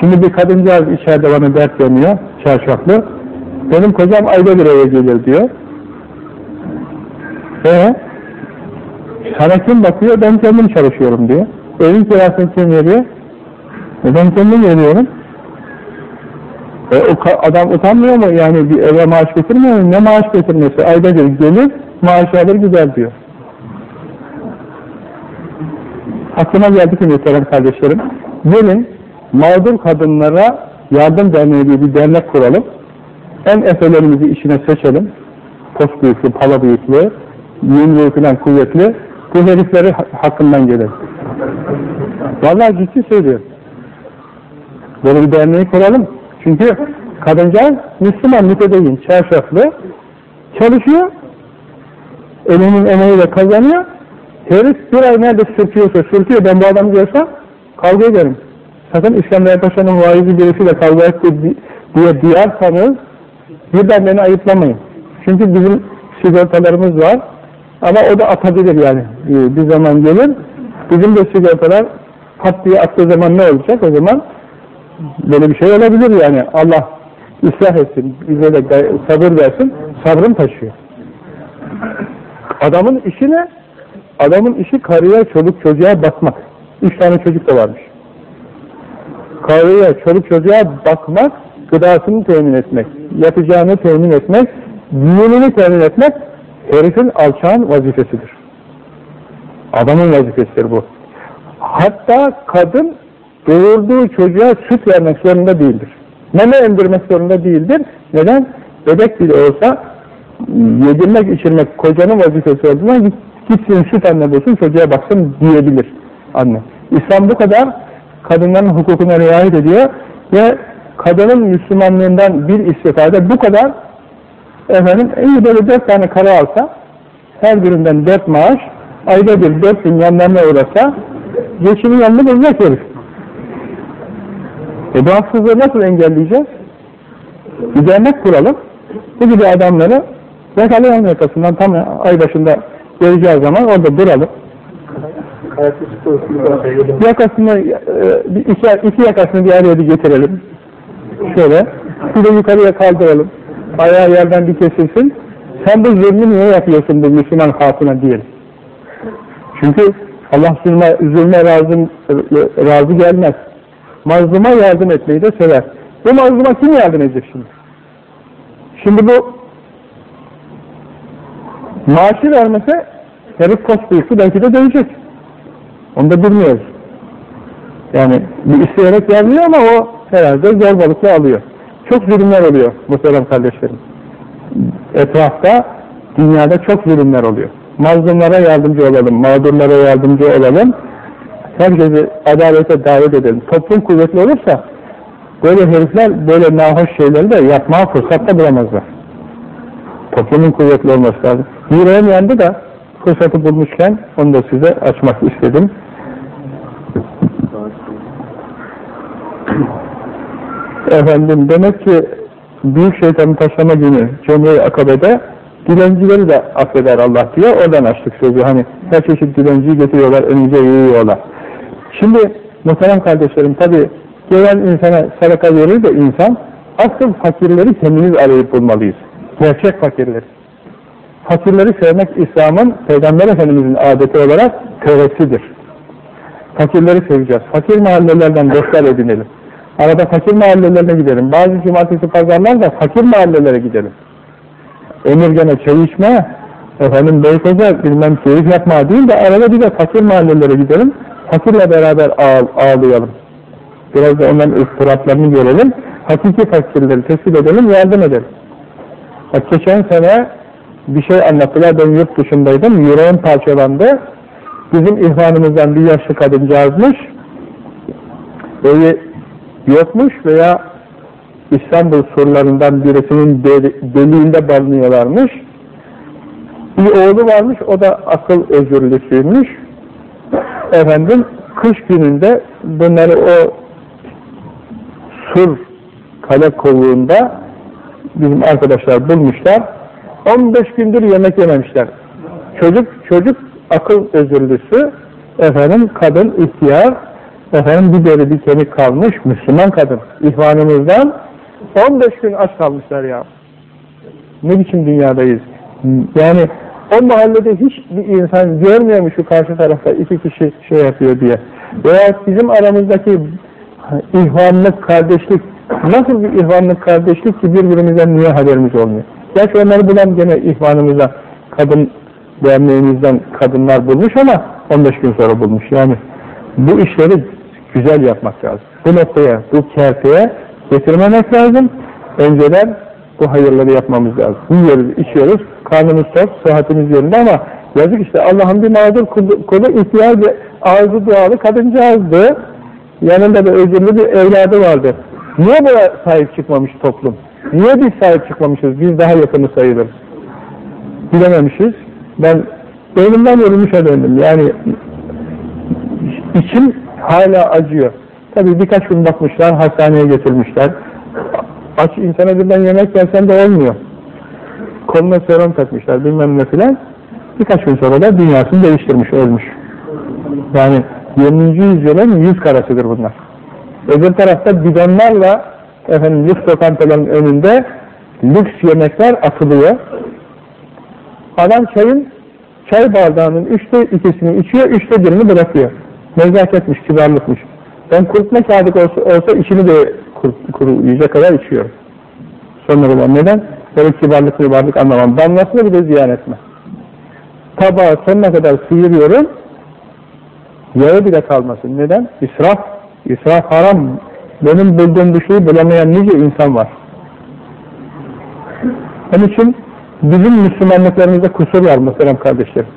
Şimdi bir kadıncağız içeride bana dert yanıyor, çarşaflı. Benim kocam ayda bir eve gelir diyor. Ee, sana kim bakıyor? Ben kendim çalışıyorum diyor. Evin kirasını kim veriyor? E ben kendim veriyorum. E, o adam utanmıyor mu? Yani bir eve maaş getirmiyor mu? Ne maaş getirmesi? Ayda bir gelir, maaş alır gider diyor. Aklıma geldi ki muhterem kardeşlerim. Gelin mağdur kadınlara yardım derneği diye bir dernek kuralım. En efelerimizi içine seçelim. Post büyüklü, pala büyüklü, yumruğu falan kuvvetli. Bu herifleri hakkından gelir. Vallahi ciddi söylüyorum. Böyle bir derneği kuralım. Çünkü kadıncağız Müslüman mütedeyin, çarşaflı, çalışıyor, elinin emeğiyle kazanıyor, herif bir ay nerede sürtüyorsa sürtüyor, ben bu adamı görsem kavga ederim. Sakın İskender Paşa'nın vaizi birisiyle kavga etti diye duyarsanız birden beni ayıplamayın. Çünkü bizim sigortalarımız var ama o da atabilir yani. Bir zaman gelir, bizim de sigortalar pat diye attığı zaman ne olacak o zaman? Böyle bir şey olabilir yani. Allah ıslah etsin, bize de sabır versin, sabrım taşıyor. Adamın işi ne? Adamın işi karıya, çoluk çocuğa bakmak. Üç tane çocuk da varmış. Karıya, çoluk çocuğa bakmak, gıdasını temin etmek, yatacağını temin etmek, giyimini temin etmek, herifin alçağın vazifesidir. Adamın vazifesidir bu. Hatta kadın doğurduğu çocuğa süt vermek zorunda değildir. Meme emdirmek zorunda değildir. Neden? Bebek bile olsa yedirmek, içirmek kocanın vazifesi olduğundan gitsin süt anne bulsun, çocuğa baksın diyebilir anne. İslam bu kadar kadınların hukukuna riayet ediyor ve kadının Müslümanlığından bir istifade bu kadar efendim iyi böyle dört tane kara alsa her birinden dört maaş ayda bir dört bin yanlarına uğrasa geçimi yanını bulacak herif. E bu haksızlığı nasıl engelleyeceğiz? Bir dernek kuralım. Bu gibi adamları yakalayalım yakasından tam ay başında geleceği zaman orada duralım. Yakasını, e, iki, yakasını bir araya bir getirelim. Şöyle. Bir de yukarıya kaldıralım. Ayağı yerden bir kesilsin. Sen bu zulmü niye yapıyorsun bu Müslüman hatuna diyelim. Çünkü Allah zulme, zulme razı, razı gelmez. Mazluma yardım etmeyi de sever. Bu mazluma kim yardım edecek şimdi? Şimdi bu maaşı vermese herif koç belki de dövecek. Onu da bilmiyoruz. Yani bir isteyerek vermiyor ama o herhalde zorbalıkla alıyor. Çok zulümler oluyor muhterem kardeşlerim. Etrafta, dünyada çok zulümler oluyor. Mazlumlara yardımcı olalım, mağdurlara yardımcı olalım. Herkesi adalete davet edelim. Toplum kuvvetli olursa böyle herifler böyle nahoş şeyleri de yapmaya fırsat da bulamazlar. Toplumun kuvvetli olması lazım. Yüreğim yandı da fırsatı bulmuşken onu da size açmak istedim. Efendim demek ki büyük şeytanı taşlama günü Cemre-i Akabe'de dilencileri de affeder Allah diye oradan açtık sözü. Hani her çeşit dilenciyi getiriyorlar, önünüze yiyorlar. Şimdi muhterem kardeşlerim tabi gelen insana sadaka verir de insan asıl fakirleri kendimiz arayıp bulmalıyız. Gerçek fakirleri. Fakirleri sevmek İslam'ın Peygamber Efendimiz'in adeti olarak töresidir. Fakirleri seveceğiz. Fakir mahallelerden dostlar edinelim. Arada fakir mahallelerine gidelim. Bazı cumartesi pazarlar da fakir mahallelere gidelim. Emirgene çay içme, efendim Beykoz'a bilmem keyif yapma değil de arada bir de fakir mahallelere gidelim. Fakirle beraber ağ ağlayalım. Biraz da onların ıstıraplarını görelim. Hakiki fakirleri tespit edelim, yardım edelim. Bak geçen sene bir şey anlattılar, ben yurt dışındaydım, yüreğim parçalandı. Bizim ihvanımızdan bir yaşlı kadıncağızmış, evi yokmuş veya İstanbul surlarından birisinin deliğinde barınıyorlarmış. Bir oğlu varmış, o da akıl özürlüsüymüş. Efendim, kış gününde bunları o sur kale kovuğunda bizim arkadaşlar bulmuşlar. 15 gündür yemek yememişler. Çocuk çocuk akıl özürlüsü, efendim kadın ihtiyar, efendim bir deri bir kemik kalmış Müslüman kadın. İhvanımızdan 15 gün aç kalmışlar ya. Ne biçim dünyadayız? Yani o mahallede hiç bir insan görmüyor mu şu karşı tarafta iki kişi şey yapıyor diye. Veya bizim aramızdaki ihvanlık, kardeşlik nasıl bir ihvanlık, kardeşlik ki birbirimizden niye haberimiz olmuyor? Gerçi onları bulan gene ihvanımıza kadın derneğimizden kadınlar bulmuş ama 15 gün sonra bulmuş. Yani bu işleri güzel yapmak lazım. Bu noktaya, bu kerteye getirmemek lazım. Önceden bu hayırları yapmamız lazım. Yiyoruz, içiyoruz, karnımız tok, sıhhatimiz yerinde ama yazık işte Allah'ın bir mağdur kulu, kulu ihtiyar bir ağzı dualı kadıncağızdı. Yanında da özürlü bir evladı vardı. Niye buna sahip çıkmamış toplum? Niye biz sahip çıkmamışız? Biz daha yakını sayılırız. Bilememişiz. Ben beynimden yorulmuşa döndüm. Yani içim hala acıyor. Tabii birkaç gün bakmışlar, hastaneye götürmüşler. Aç insana birden yemek versen de olmuyor. Koluna serum takmışlar bilmem ne filan. Birkaç gün sonra da dünyasını değiştirmiş, ölmüş. Yani 20. yüzyılın yüz karasıdır bunlar. Öbür tarafta bidonlarla efendim lüks lokantaların önünde lüks yemekler atılıyor. Adam çayın çay bardağının üçte ikisini içiyor, üçte birini bırakıyor. Nezaketmiş, kibarlıkmış. Ben kurutma kağıdı olsa, olsa içini de kur, kuruyacak kadar içiyorum. Olan neden? Böyle kibarlık kibarlık anlamam. Damlasını bile ziyan etme. Tabağı sonuna kadar sıyırıyorum. Yağı bile kalmasın. Neden? İsraf. İsraf haram. Benim bulduğum bir şeyi bulamayan nice insan var. Onun için bizim Müslümanlıklarımızda kusur var muhterem kardeşlerim.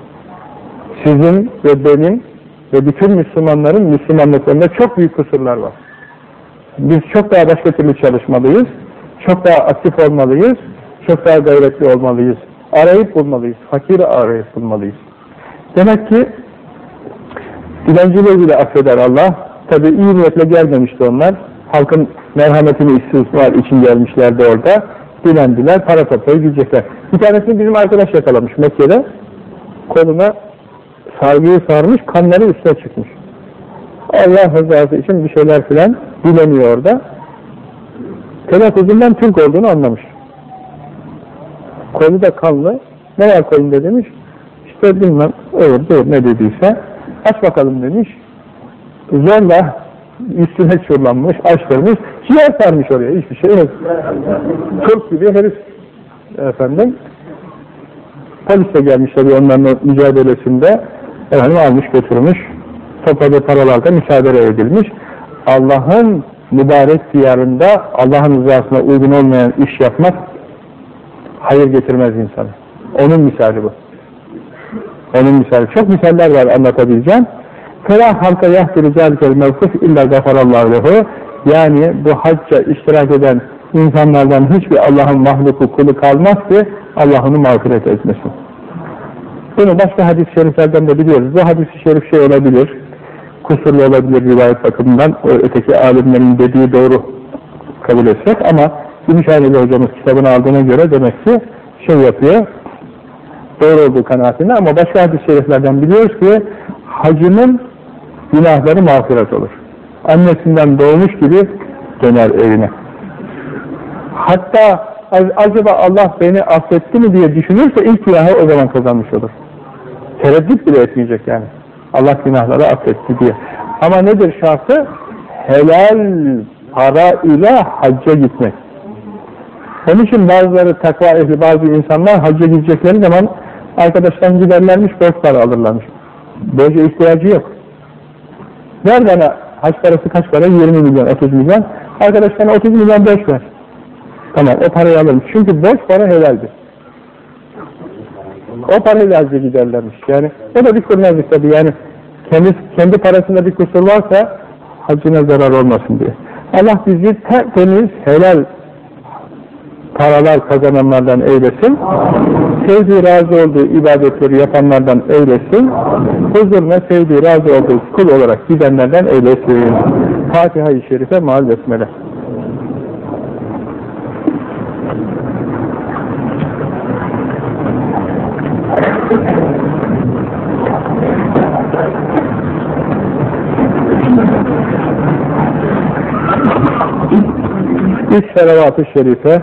Sizin ve benim ve bütün Müslümanların Müslümanlıklarında çok büyük kusurlar var. Biz çok daha başka türlü çalışmalıyız, çok daha aktif olmalıyız, çok daha gayretli olmalıyız. Arayıp bulmalıyız, fakiri arayıp bulmalıyız. Demek ki dilencileri bile affeder Allah. Tabi iyi niyetle gelmemişti onlar. Halkın merhametini istismar için gelmişlerdi orada. Dilendiler, para toplayıp gidecekler. Bir tanesini bizim arkadaş yakalamış Mekke'de. Koluna sargıyı sarmış, kanları üstüne çıkmış. Allah rızası için bir şeyler filan dileniyor orada. Telaffuzundan Türk olduğunu anlamış. Kolu da kanlı. Ne var kolunda demiş. İşte bilmem, öyle dur ne dediyse. Aç bakalım demiş. Zorla üstüne çullanmış, açtırmış, ciğer sarmış oraya, hiçbir şey yok. Türk gibi herif efendim. Polis de gelmiş tabii onların mücadelesinde. Efendim almış götürmüş. Topladığı paralarda müsaade edilmiş. Allah'ın mübarek diyarında Allah'ın rızasına uygun olmayan iş yapmak hayır getirmez insana. Onun misali bu. Onun misali. Çok misaller var anlatabileceğim. Ferah halka yahdiri zâlikel mevkuf illa gafarallahu lehu yani bu hacca iştirak eden insanlardan hiçbir Allah'ın mahluku kulu kalmaz ki Allah mağfiret etmesin. Bunu başka hadis-i şeriflerden de biliyoruz. Bu hadis-i şerif şey olabilir, kusurlu olabilir rivayet bakımından, o öteki alimlerin dediği doğru kabul etsek ama Gümüşhaneli hocamız kitabını aldığına göre demek ki şey yapıyor, doğru olduğu kanaatinde ama başka hadis-i şeriflerden biliyoruz ki hacının günahları mağfiret olur. Annesinden doğmuş gibi döner evine. Hatta acaba Allah beni affetti mi diye düşünürse ilk günahı o zaman kazanmış olur. Tereddüt bile etmeyecek yani. Allah günahları affetti diye. Ama nedir şartı? Helal para ile hacca gitmek. Onun için bazıları takva ehli bazı insanlar hacca gidecekleri zaman arkadaştan giderlermiş borç para alırlarmış. Borca ihtiyacı yok. Bana haç parası kaç para? 20 milyon, 30 milyon. Arkadaş sana 30 milyon borç ver. Tamam o parayı alırım. Çünkü borç para helaldir. O parayla hacca giderlermiş. Yani o da bir kurnazlık tabii yani kendi, kendi parasında bir kusur varsa hacına zarar olmasın diye. Allah bizi temiz, helal paralar kazananlardan eylesin. Sevdiği, razı olduğu ibadetleri yapanlardan eylesin. Huzuruna sevdiği, razı olduğu kul olarak gidenlerden eylesin. Fatiha-i Şerife mal besmele. Üç salavat-ı şerife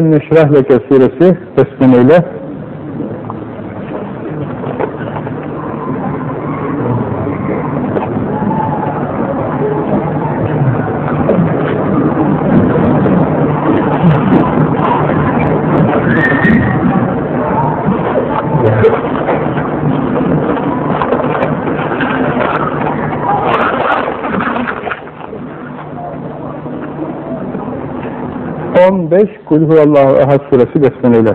أن نشرح لك السيرة الشيخ تستمع له. Kulhuvallahu ehad suresi besmeleyle.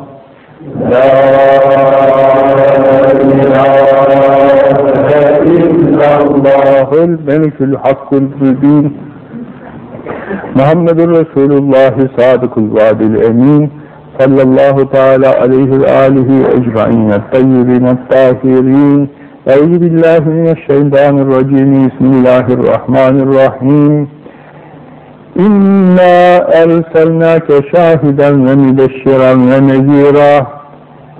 الله الملك الحق المبين. محمد رسول الله صادق الوعد الأمين. صلى الله تعالى عليه وآله أجمعين. الطيبين الطاهرين. أعوذ بالله من الشيطان الرجيم. بسم الله الرحمن الرحيم. إنا أرسلناك شاهدا ومبشرا ونذيرا.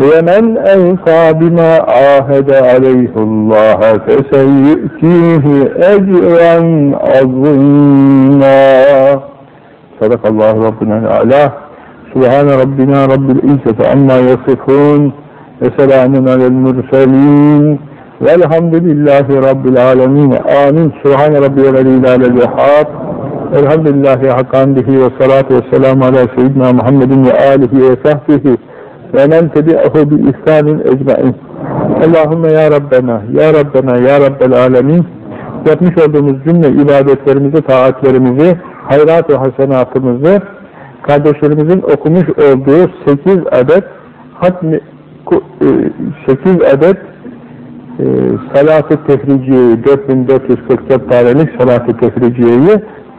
ومن أوفى بما عاهد عليه الله فسيؤتيه أجرا عظيما. صدق الله ربنا الأعلى. سبحان ربنا رب العزة عما يصفون. وسلام على المرسلين. والحمد لله رب العالمين. آمين. سبحان ربي الذي على الوهاب الحمد لله حقا به والصلاة والسلام على سيدنا محمد وآله وصحبه ve men tebi'ahu bi ihsanin ecmain. Allahümme ya Rabbena, ya Rabbena, ya Rabbel alemin. Yapmış olduğumuz cümle ibadetlerimizi, taatlerimizi, hayrat ve hasenatımızı, kardeşlerimizin okumuş olduğu 8 adet hatmi 8 adet e, salat-ı tefriciyeyi 4444 tanelik salat-ı tefriciyeyi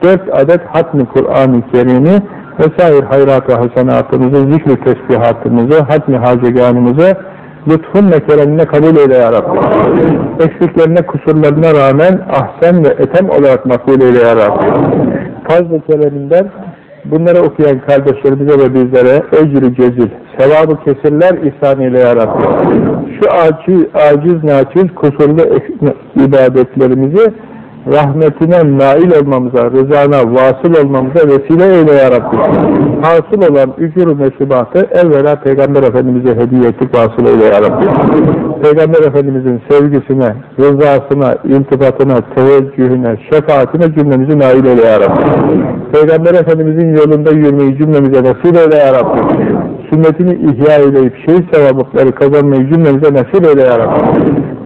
4 adet hatmi Kur'an-ı Kerim'i vesaire hayrat ve hasenatımızı, zikr-i tesbihatımızı, hatmi haceganımızı lütfun ve keremine kabul eyle ya Rabbi. Eksiklerine, kusurlarına rağmen ahsen ve etem olarak makbul eyle ya Rabbi. Fazl-ı kereminden bunları okuyan kardeşlerimize ve bizlere ecri cezil, sevabı kesirler ihsan eyle ya Rabbi. Şu aciz, aciz naçiz, kusurlu ibadetlerimizi rahmetine nail olmamıza, rızana vasıl olmamıza vesile eyle ya Rabbi. Hasıl olan ücur mesubatı evvela Peygamber Efendimiz'e hediye ettik, vasıl eyle ya Rabbi. Peygamber Efendimiz'in sevgisine, rızasına, iltifatına, teveccühüne, şefaatine cümlemizi nail eyle ya Rabbi. Peygamber Efendimiz'in yolunda yürümeyi cümlemize nasip eyle ya Rabbi. Sünnetini ihya edip şehit sevabıkları kazanmayı cümlemize nasip eyle ya Rabbi.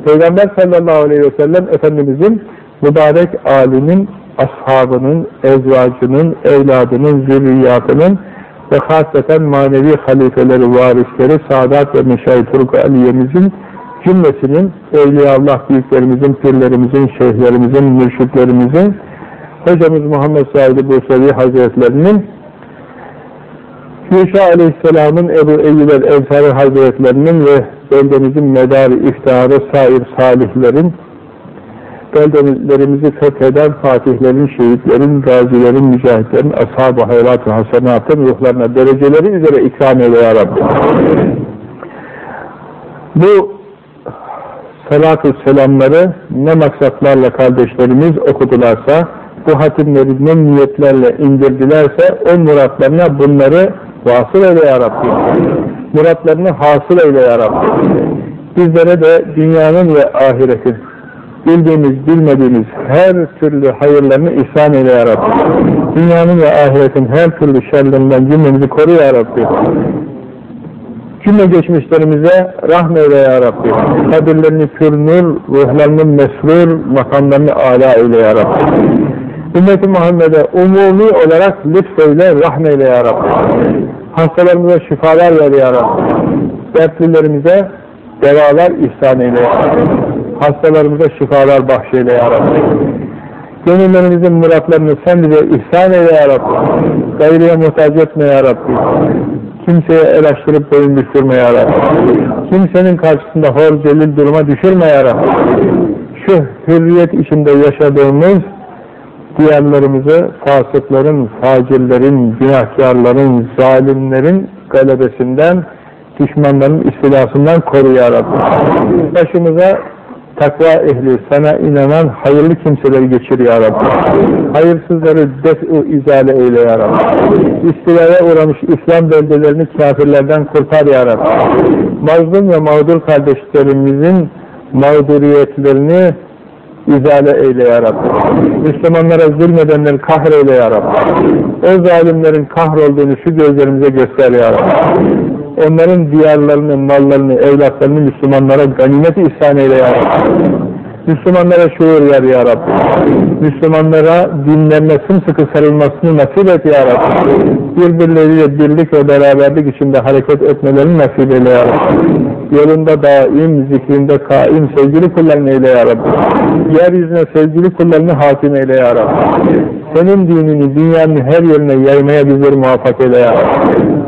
Peygamber sallallahu aleyhi ve sellem Efendimiz'in mübarek alimin, ashabının, ezvacının, evladının, zürriyatının ve hasreten manevi halifeleri, varisleri, Sadat ve Meşayi Turuk Aliye'mizin cümlesinin, Evliyaullah büyüklerimizin, pirlerimizin, şeyhlerimizin, mürşitlerimizin, hocamız Muhammed Said Bursevi Hazretlerinin, Yuşa Aleyhisselam'ın Ebu Eyyub el-Ensari Hazretlerinin ve beldemizin medarı, iftiharı, sair salihlerin, beldelerimizi fetheden fatihlerin, şehitlerin, gazilerin, mücahitlerin, ashab-ı hayrat-ı hasenatın ruhlarına dereceleri üzere ikram eyle ya Rabbi. Bu salatü selamları ne maksatlarla kardeşlerimiz okudularsa, bu hatimleri ne niyetlerle indirdilerse o muratlarına bunları vasıl eyle ya Rabbi. Muratlarını hasıl eyle ya Rabbi. Bizlere de dünyanın ve ahiretin bildiğimiz, bilmediğimiz her türlü hayırlarını ihsan eyle ya Rabbi. Dünyanın ve ahiretin her türlü şerlerinden cümlemizi koru ya Rabbi. Cümle geçmişlerimize rahmeyle ya Rabbi. Kabirlerini pürnür, ruhlarını mesrur, makamlarını âlâ eyle ya Rabbi. Ümmet-i Muhammed'e umumi olarak lütfeyle, rahmeyle ya Rabbi. Hastalarımıza şifalar ver ya Rabbi. Dertlilerimize devalar ihsan eyle ya Rabbi. Hastalarımıza şifalar bahşeyle ya Rabbi. Gönüllerimizin muratlarını sen bize ihsan eyle ya Rabbi. Gayriye muhtaç etme ya Rabbi. Kimseye el açtırıp boyun düşürme ya Rabbi. Kimsenin karşısında hor celil duruma düşürme ya Rabbi. Şu hürriyet içinde yaşadığımız diyarlarımızı fasıkların, facirlerin, günahkarların, zalimlerin galebesinden, düşmanların istilasından koru ya Rabbi. Başımıza takva ehli, sana inanan hayırlı kimseleri geçir ya Rabbi. Hayırsızları def-u izale eyle ya Rabbi. İstilaya uğramış İslam beldelerini kafirlerden kurtar ya Rabbi. Mazlum ve mağdur kardeşlerimizin mağduriyetlerini izale eyle ya Rabbi. Müslümanlara zulmedenleri kahreyle ya Rabbi. O zalimlerin kahrolduğunu şu gözlerimize göster ya Rabbi. Onların diyarlarını, mallarını, evlatlarını Müslümanlara ganimet ihsan eyle ya Rabbi. Müslümanlara şuur ver ya Rabbi. Müslümanlara dinlerine sımsıkı sarılmasını nasip et ya Rabbi. Birbirleriyle birlik ve beraberlik içinde hareket etmelerini nasip eyle ya Rabbi. Yolunda daim, zikrinde kaim, sevgili kullarını eyle ya Rabbi. Yeryüzüne sevgili kullarını hakim eyle ya Rabbi. Senin dinini dünyanın her yerine yaymaya bizleri muvaffak eyle ya Rabbi.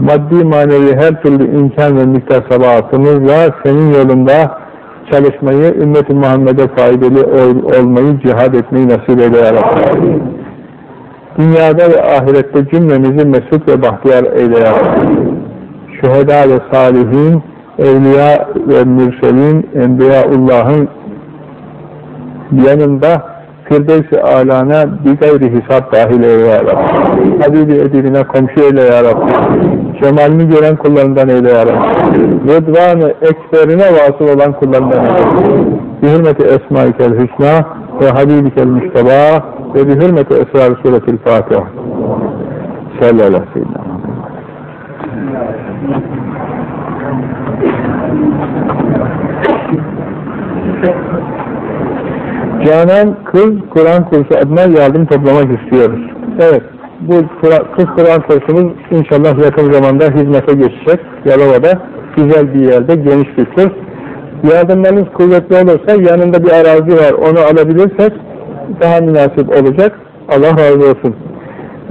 Maddi manevi her türlü imkan ve miktar sabahatımızla senin yolunda çalışmayı, ümmet-i Muhammed'e faydalı ol, olmayı, cihad etmeyi nasip eyle ya Rabbi. Dünyada ve ahirette cümlemizi mesut ve bahtiyar eyle ya Rabbi. Şüheda ve salihin, evliya ve mürselin, enbiyaullahın yanında Firdevs-i alana bir gayri hesap dahil eyle ya Rabbi. Habibi edibine komşu eyle ya Rabbi. Cemalini gören kullarından eyle ya Rabbi. Rıdvanı ekberine vasıl olan kullarından eyle. Bi hürmeti Esma-i Hüsna ve Habibi Mustafa ve bi hürmeti Esrar-ı Suretil Fatiha. Sallallahu aleyhi ve sellem. Canan Kız Kur'an kursu adına yardım toplamak istiyoruz. Evet, bu Kız Kur'an kursumuz inşallah yakın zamanda hizmete geçecek. Yalova'da güzel bir yerde, geniş bir kurs. Yardımlarınız kuvvetli olursa yanında bir arazi var, onu alabilirsek daha münasip olacak. Allah razı olsun.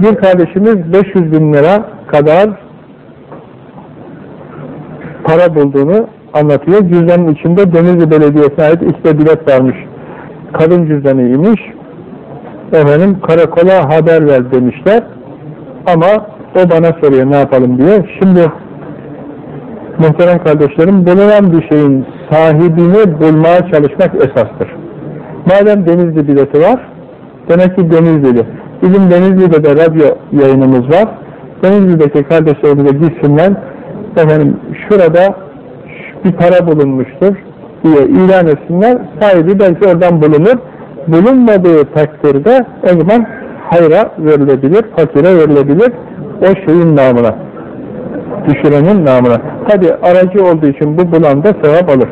Bir kardeşimiz 500 bin lira kadar para bulduğunu anlatıyor. Cüzdanın içinde Denizli Belediyesi'ne ait işte bilet varmış kadın cüzdanıymış. Efendim karakola haber ver demişler. Ama o bana soruyor ne yapalım diye. Şimdi muhterem kardeşlerim bulunan bir şeyin sahibini bulmaya çalışmak esastır. Madem Denizli bileti var, demek ki Denizli'de. Bizim Denizli'de de radyo yayınımız var. Denizli'deki kardeşlerimize gitsinler, efendim şurada bir para bulunmuştur, diye ilan etsinler, sahibi belki oradan bulunur. Bulunmadığı takdirde o zaman hayra verilebilir, fakire verilebilir, o şeyin namına, düşürenin namına. Tabi aracı olduğu için bu bulan da sevap alır.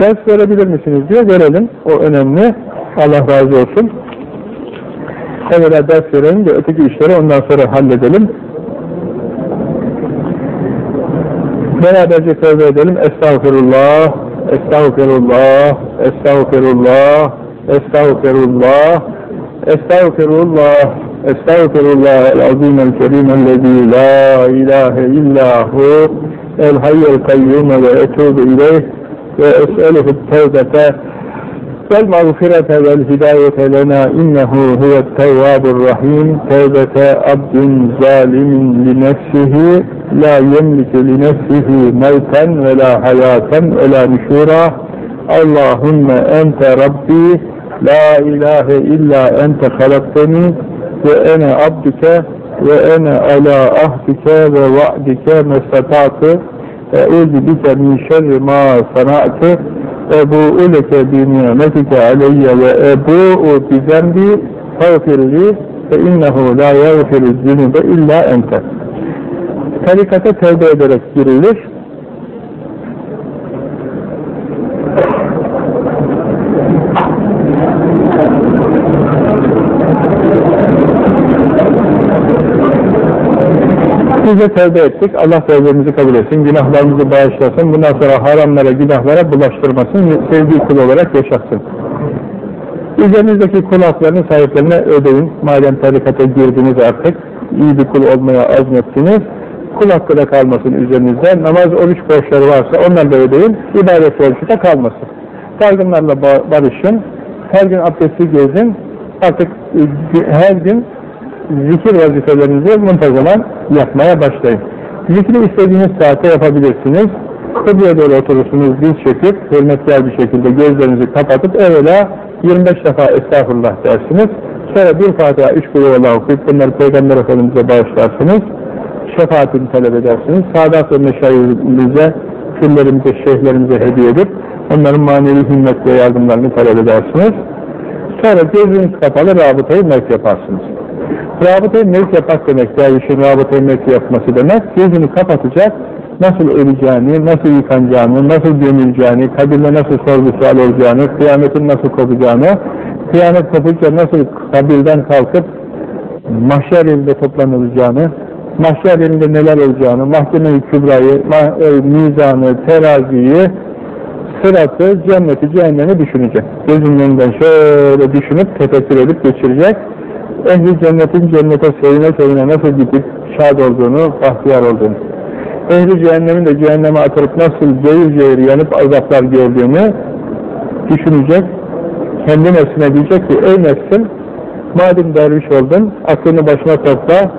Ders verebilir misiniz diyor, verelim. O önemli. Allah razı olsun. Evvela ders verelim de öteki işleri ondan sonra halledelim. Beraberce tövbe edelim. Estağfurullah. استغفر الله استغفر الله استغفر الله استغفر الله استغفر الله العظيم الكريم الذي لا إله إلا هو الحي القيوم وأتوب إليه وأسأله التوبة lena innehu huvet tevvabur rahim. Tevbete abdin zalimin li nefsihi la yemliku li nefsihi mevten ve la hayaten ve la nüşura. Allahümme ente Rabbi la ilahe illa ente halakteni ve ene abdüke ve ene ala ahdike ve va'dike mestata'tı. Eûzü bike min şerri ma sana'tı ebu'u leke bi nimetike aleyye ve ebu'u bi zembi fagfirli fe innehu la yagfiru zünübe illa ente tarikata tevbe ederek girilir. Biz de tevbe ettik. Allah tevbemizi kabul etsin. Günahlarımızı bağışlasın. Bundan sonra haramlara, günahlara bulaştırmasın. Sevdiği kul olarak yaşatsın. Üzerinizdeki kul haklarının sahiplerine ödeyin. Madem tarikata girdiniz artık, iyi bir kul olmaya azmettiniz kul hakkı da kalmasın üzerinizde. Namaz, oruç borçları varsa onlar da ödeyin. İbadet borcu da kalmasın. Dargınlarla barışın. Her gün abdestli gezin. Artık e, her gün zikir vazifelerinizi muntazaman yapmaya başlayın. Zikri istediğiniz saatte yapabilirsiniz. Kıbleye doğru oturursunuz, diz çekip, hürmetler bir şekilde gözlerinizi kapatıp evvela 25 defa estağfurullah dersiniz. Sonra bir Fatiha, üç kulu okuyup bunları Peygamber Efendimiz'e bağışlarsınız şefaatini talep edersiniz. Sadat ve meşayihimize, küllerimize, şeyhlerimize hediye edip onların manevi himmet ve yardımlarını talep edersiniz. Sonra gözünüz kapalı rabıtayı mevk yaparsınız. Rabıta-i mevk yapmak demek, dervişin rabıta-i mevk yapması demek, gözünü kapatacak, nasıl öleceğini, nasıl yıkanacağını, nasıl gömüleceğini, kabirde nasıl sorgu sual olacağını, kıyametin nasıl kopacağını, kıyamet kopunca nasıl kabirden kalkıp mahşer elinde toplanılacağını, mahşer elinde neler olacağını, mahkeme-i kübrayı, e, mizanı, teraziyi, sıratı, cenneti, cehennemi düşünecek. Gözünün önünden şöyle düşünüp, tefekkür edip geçirecek. Ehli cennetin cennete sevine sevine nasıl gidip şad olduğunu, bahtiyar olduğunu. Ehli cehennemin de cehenneme atılıp nasıl cehir cehir yanıp azaplar gördüğünü düşünecek. Kendi nefsine diyecek ki, ey nefsim, madem derviş oldun, aklını başına topla,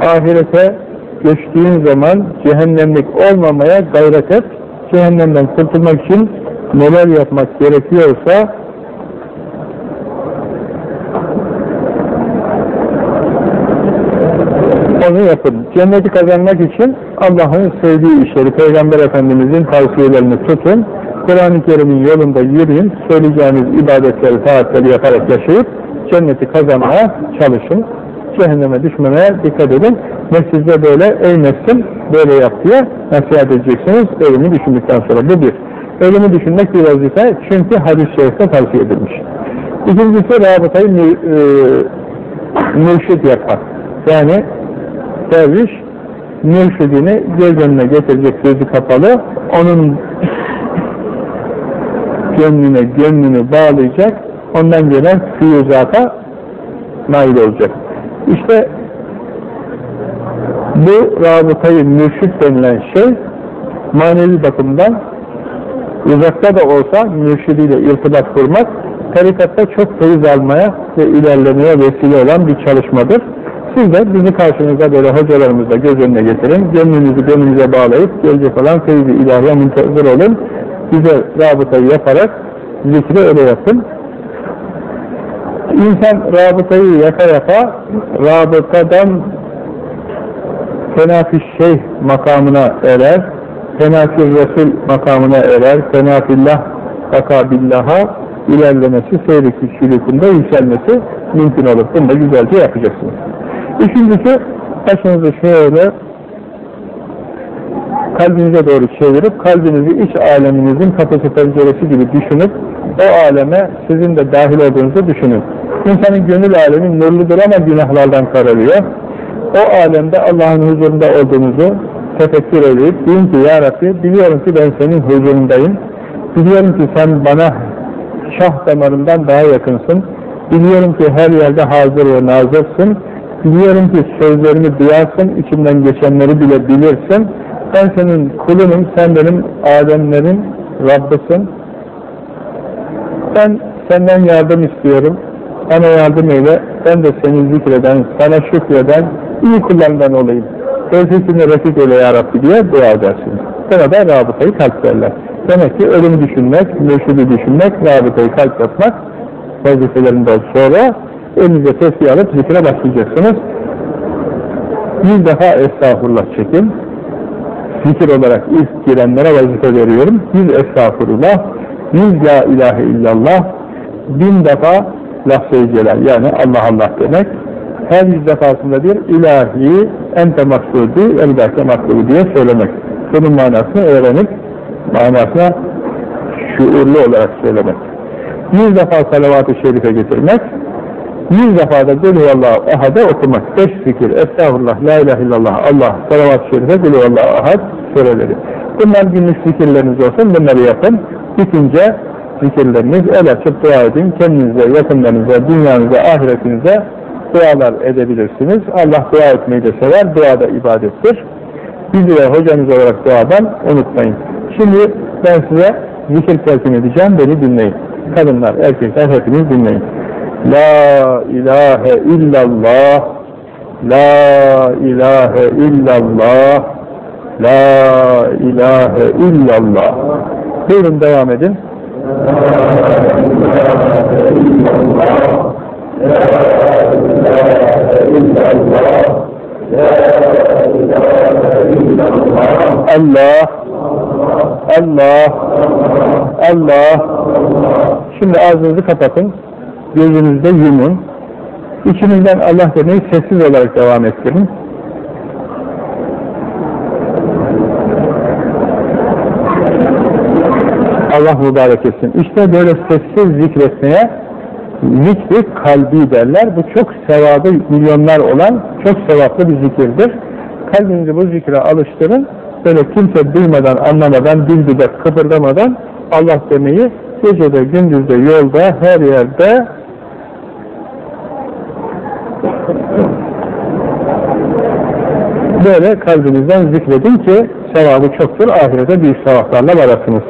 ahirete geçtiğin zaman cehennemlik olmamaya gayret et, cehennemden kurtulmak için neler yapmak gerekiyorsa onu yapın. Cenneti kazanmak için Allah'ın sevdiği işleri, Peygamber Efendimizin tavsiyelerini tutun. Kur'an-ı Kerim'in yolunda yürüyün. Söyleyeceğiniz ibadetleri, taatleri yaparak yaşayıp cenneti kazanmaya çalışın. Cehenneme düşmemeye dikkat edin. Ve böyle ey nefsim böyle yap diye nasihat edeceksiniz ölümü düşündükten sonra. Bu bir. Ölümü düşünmek bir vazife çünkü hadis-i şerifte tavsiye edilmiş. İkincisi rabıtayı e, mürşid yapmak. Yani derviş mürşidini göz önüne getirecek gözü kapalı, onun gönlüne gönlünü bağlayacak, ondan gelen füyüzata nail olacak. İşte bu rabıtayı mürşit denilen şey manevi bakımdan uzakta da olsa mürşidiyle irtibat kurmak tarikatta çok feyiz almaya ve ilerlemeye vesile olan bir çalışmadır. Siz de bizi karşınıza böyle hocalarımızla göz önüne getirin, gönlünüzü gönlünüze bağlayıp gelecek olan feyiz-i ilahiye müntezir olun. Bize rabıtayı yaparak zikri öyle yapın. İnsan rabıtayı yaka yaka rabıtadan tenafi şeyh makamına erer, tenafi resul makamına erer, tenafillah vakabillah'a ilerlemesi, seyri küçülükünde yükselmesi mümkün olur. Bunu da güzelce yapacaksınız. Üçüncüsü, başınızı şöyle kalbinize doğru çevirip, kalbinizi iç aleminizin kapısı penceresi gibi düşünüp, o aleme sizin de dahil olduğunuzu düşünün. İnsanın gönül alemi nurludur ama günahlardan kararıyor. O alemde Allah'ın huzurunda olduğunuzu tefekkür edip, deyin ki Ya Rabbi, biliyorum ki ben senin huzurundayım. Biliyorum ki sen bana şah damarından daha yakınsın. Biliyorum ki her yerde hazır ve nazırsın. Biliyorum ki sözlerimi duyarsın, içimden geçenleri bile bilirsin. Ben senin kulunum, sen benim Ademlerin Rabbisin. Ben senden yardım istiyorum. Bana yardım eyle. Ben de seni zikreden, sana şükreden, iyi kullarından olayım. Ötesini refik eyle ya diye dua edersiniz. Sonra da rabıtayı kalp derler. Demek ki ölüm düşünmek, mürşidi düşünmek, rabıtayı kalp yapmak vazifelerinden sonra elinize tesbih alıp zikre başlayacaksınız. Bir defa estağfurullah çekin. Zikir olarak ilk girenlere vazife veriyorum. Yüz estağfurullah, yüz la ilahe illallah, bin defa lafz-ı yani Allah Allah demek. Her yüz defasında bir ilahi ente maksudi elbette maksudu diye söylemek. Bunun manasını öğrenip manasına şuurlu olarak söylemek. Yüz defa salavat-ı şerife getirmek, yüz defa da Gülüvallahu Ahad'e okumak. Beş zikir, Estağfurullah, La ilahe illallah, Allah, salavat-ı şerife, Gülüvallahu Ahad sureleri. Bunlar günlük zikirleriniz olsun, bunları yapın. Bitince zikirleriniz el açıp dua edin. Kendinize, yakınlarınıza, dünyanıza, ahiretinize dualar edebilirsiniz. Allah dua etmeyi de sever, dua da ibadettir. Bizi de hocanız olarak duadan unutmayın. Şimdi ben size zikir telkin edeceğim, beni dinleyin. Kadınlar, erkekler hepiniz dinleyin. La ilahe illallah La ilahe illallah La ilahe illallah. Buyurun devam edin. Allah Allah Allah. Şimdi ağzınızı kapatın gözünüzde yumun İçinizden Allah demeyi sessiz olarak devam ettirin. Allah mübarek etsin. İşte böyle sessiz zikretmeye zikri kalbi derler. Bu çok sevabı milyonlar olan çok sevaplı bir zikirdir. Kalbinizi bu zikre alıştırın. Böyle kimse duymadan, anlamadan, dil de kıpırdamadan Allah demeyi gecede, gündüzde, yolda, her yerde böyle kalbinizden zikredin ki sevabı çoktur, ahirete büyük sevaplarla varasınız.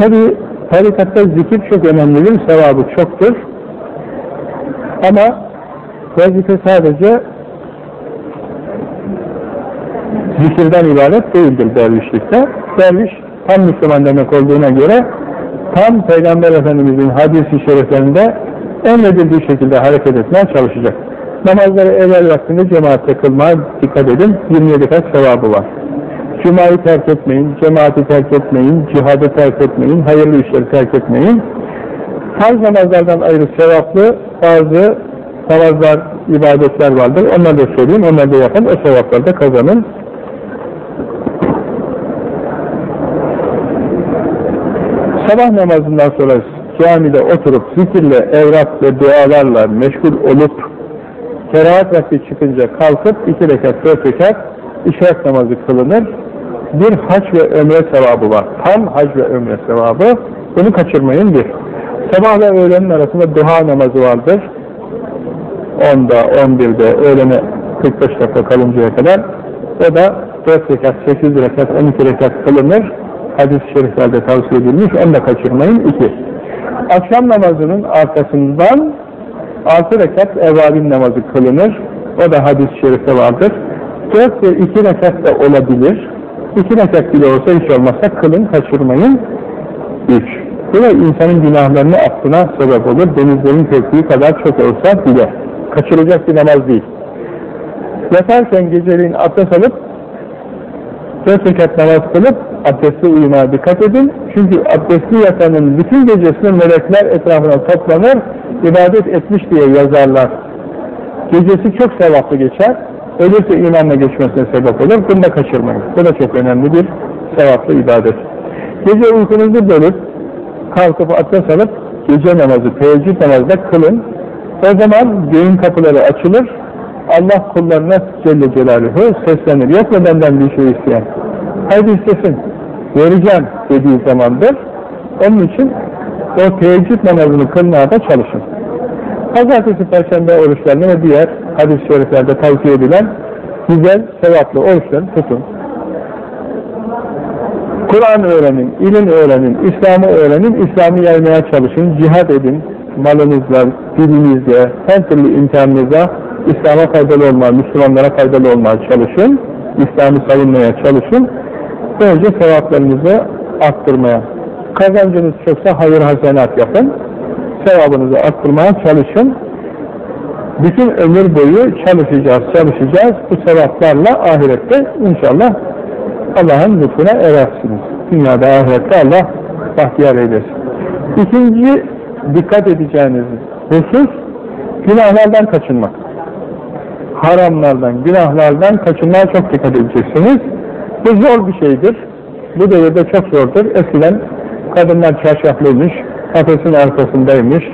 Tabi tarikatta zikir çok önemlidir, sevabı çoktur. Ama vazife sadece zikirden ibaret değildir dervişlikte. Derviş tam Müslüman demek olduğuna göre tam Peygamber Efendimizin hadisi şeriflerinde emredildiği şekilde hareket etmeye çalışacak. Namazları evvel vaktinde cemaatle kılmaya dikkat edin. 27 kat sevabı var. Cuma'yı terk etmeyin, cemaati terk etmeyin, cihadı terk etmeyin, hayırlı işleri terk etmeyin. Farz namazlardan ayrı sevaplı bazı namazlar, ibadetler vardır. Onları da söyleyeyim, onları da yapın, o sevapları da kazanın. Sabah namazından sonra camide oturup zikirle, evrak ve dualarla meşgul olup kerahat vakti çıkınca kalkıp iki rekat, dört rekat işaret namazı kılınır. Bir hac ve ömre sevabı var. Tam hac ve ömre sevabı. Bunu kaçırmayın bir. Sabah ve öğlenin arasında duha namazı vardır. 10'da, 11'de, öğlene 45 dakika kalıncaya kadar. O da 4 rekat, 8 rekat, 12 rekat kılınır. Hadis-i şeriflerde tavsiye edilmiş. Onu da kaçırmayın. 2. Akşam namazının arkasından 6 rekat evvabin namazı kılınır. O da hadis-i şerifte vardır. 4 ve 2 rekat da olabilir. 2 rekat bile olsa hiç olmazsa kılın, kaçırmayın. 3. Bu da insanın günahlarını affına sebep olur. Denizlerin köpüğü kadar çok olsa bile. Kaçırılacak bir namaz değil. Yatarken geceliğin abdest alıp 4 rekat namaz kılıp abdestli uyumaya dikkat edin. Çünkü abdestli yatanın bütün gecesini melekler etrafına toplanır, ibadet etmiş diye yazarlar. Gecesi çok sevaplı geçer. Ölürse imanla geçmesine sebep olur. Bunu da kaçırmayın. Bu da çok önemli bir sevaplı ibadet. Gece uykunuzu bölüp kalkıp abdest alıp gece namazı, teheccüd namazı da kılın. O zaman göğün kapıları açılır. Allah kullarına Celle Celaluhu seslenir. Yok mu benden bir şey isteyen? Haydi istesin. Vereceğim dediği zamandır. Onun için o teheccüd namazını kılmaya da çalışın. Pazartesi, Perşembe oruçlarını ve diğer hadis-i şeriflerde tavsiye edilen güzel, sevaplı oruçları tutun. Kur'an öğrenin, ilim öğrenin, İslam'ı öğrenin, İslam'ı yaymaya çalışın, cihad edin, malınızla, dilinizle, her türlü imkanınızla İslam'a faydalı olmaya, Müslümanlara faydalı olmaya çalışın, İslam'ı savunmaya çalışın, böylece sevaplarınızı arttırmaya. Kazancınız çoksa hayır hasenat yapın, sevabınızı arttırmaya çalışın. Bütün ömür boyu çalışacağız, çalışacağız. Bu sevaplarla ahirette inşallah Allah'ın lütfuna erersiniz. Dünyada, ahirette Allah bahtiyar eylesin. İkinci dikkat edeceğiniz husus günahlardan kaçınmak. Haramlardan, günahlardan kaçınmaya çok dikkat edeceksiniz. Bu zor bir şeydir. Bu devirde çok zordur. Eskiden kadınlar çarşaflıymış, kafesin arkasındaymış,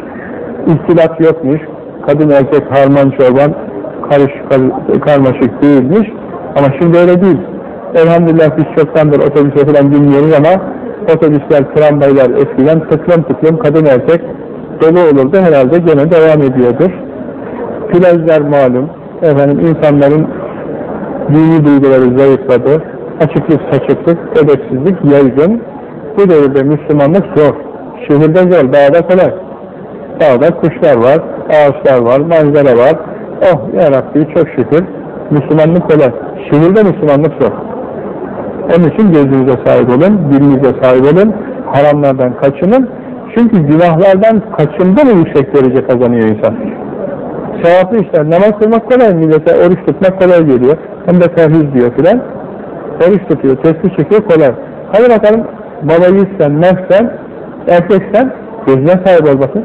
ihtilat yokmuş, kadın erkek harman çorban karış, kar, karmaşık değilmiş. Ama şimdi öyle değil. Elhamdülillah biz çoktandır otobüse falan binmiyoruz ama otobüsler, tramvaylar eskiden tıklım tıklım kadın erkek dolu olurdu. Herhalde gene devam ediyordur. Plajlar malum. Efendim insanların dini duyguları zayıfladı. Açıklık, saçıklık, edepsizlik yaygın. Bu devirde Müslümanlık zor. Şehirde zor, dağda kolay. Dağda kuşlar var, ağaçlar var, manzara var. Oh yarabbi çok şükür. Müslümanlık kolay. Şehirde Müslümanlık zor. Onun için gözünüze sahip olun, dilinize sahip olun, haramlardan kaçının. Çünkü günahlardan kaçında mı yüksek derece kazanıyor insan? Sevaplı işler, namaz kılmak kolay, millete oruç tutmak kolay geliyor. Hem de terhiz diyor filan. Oruç tutuyor, tesbih çekiyor kolay. Hadi bakalım, babayıysan, mertsen, erkeksen, gözüne sahip ol bakın.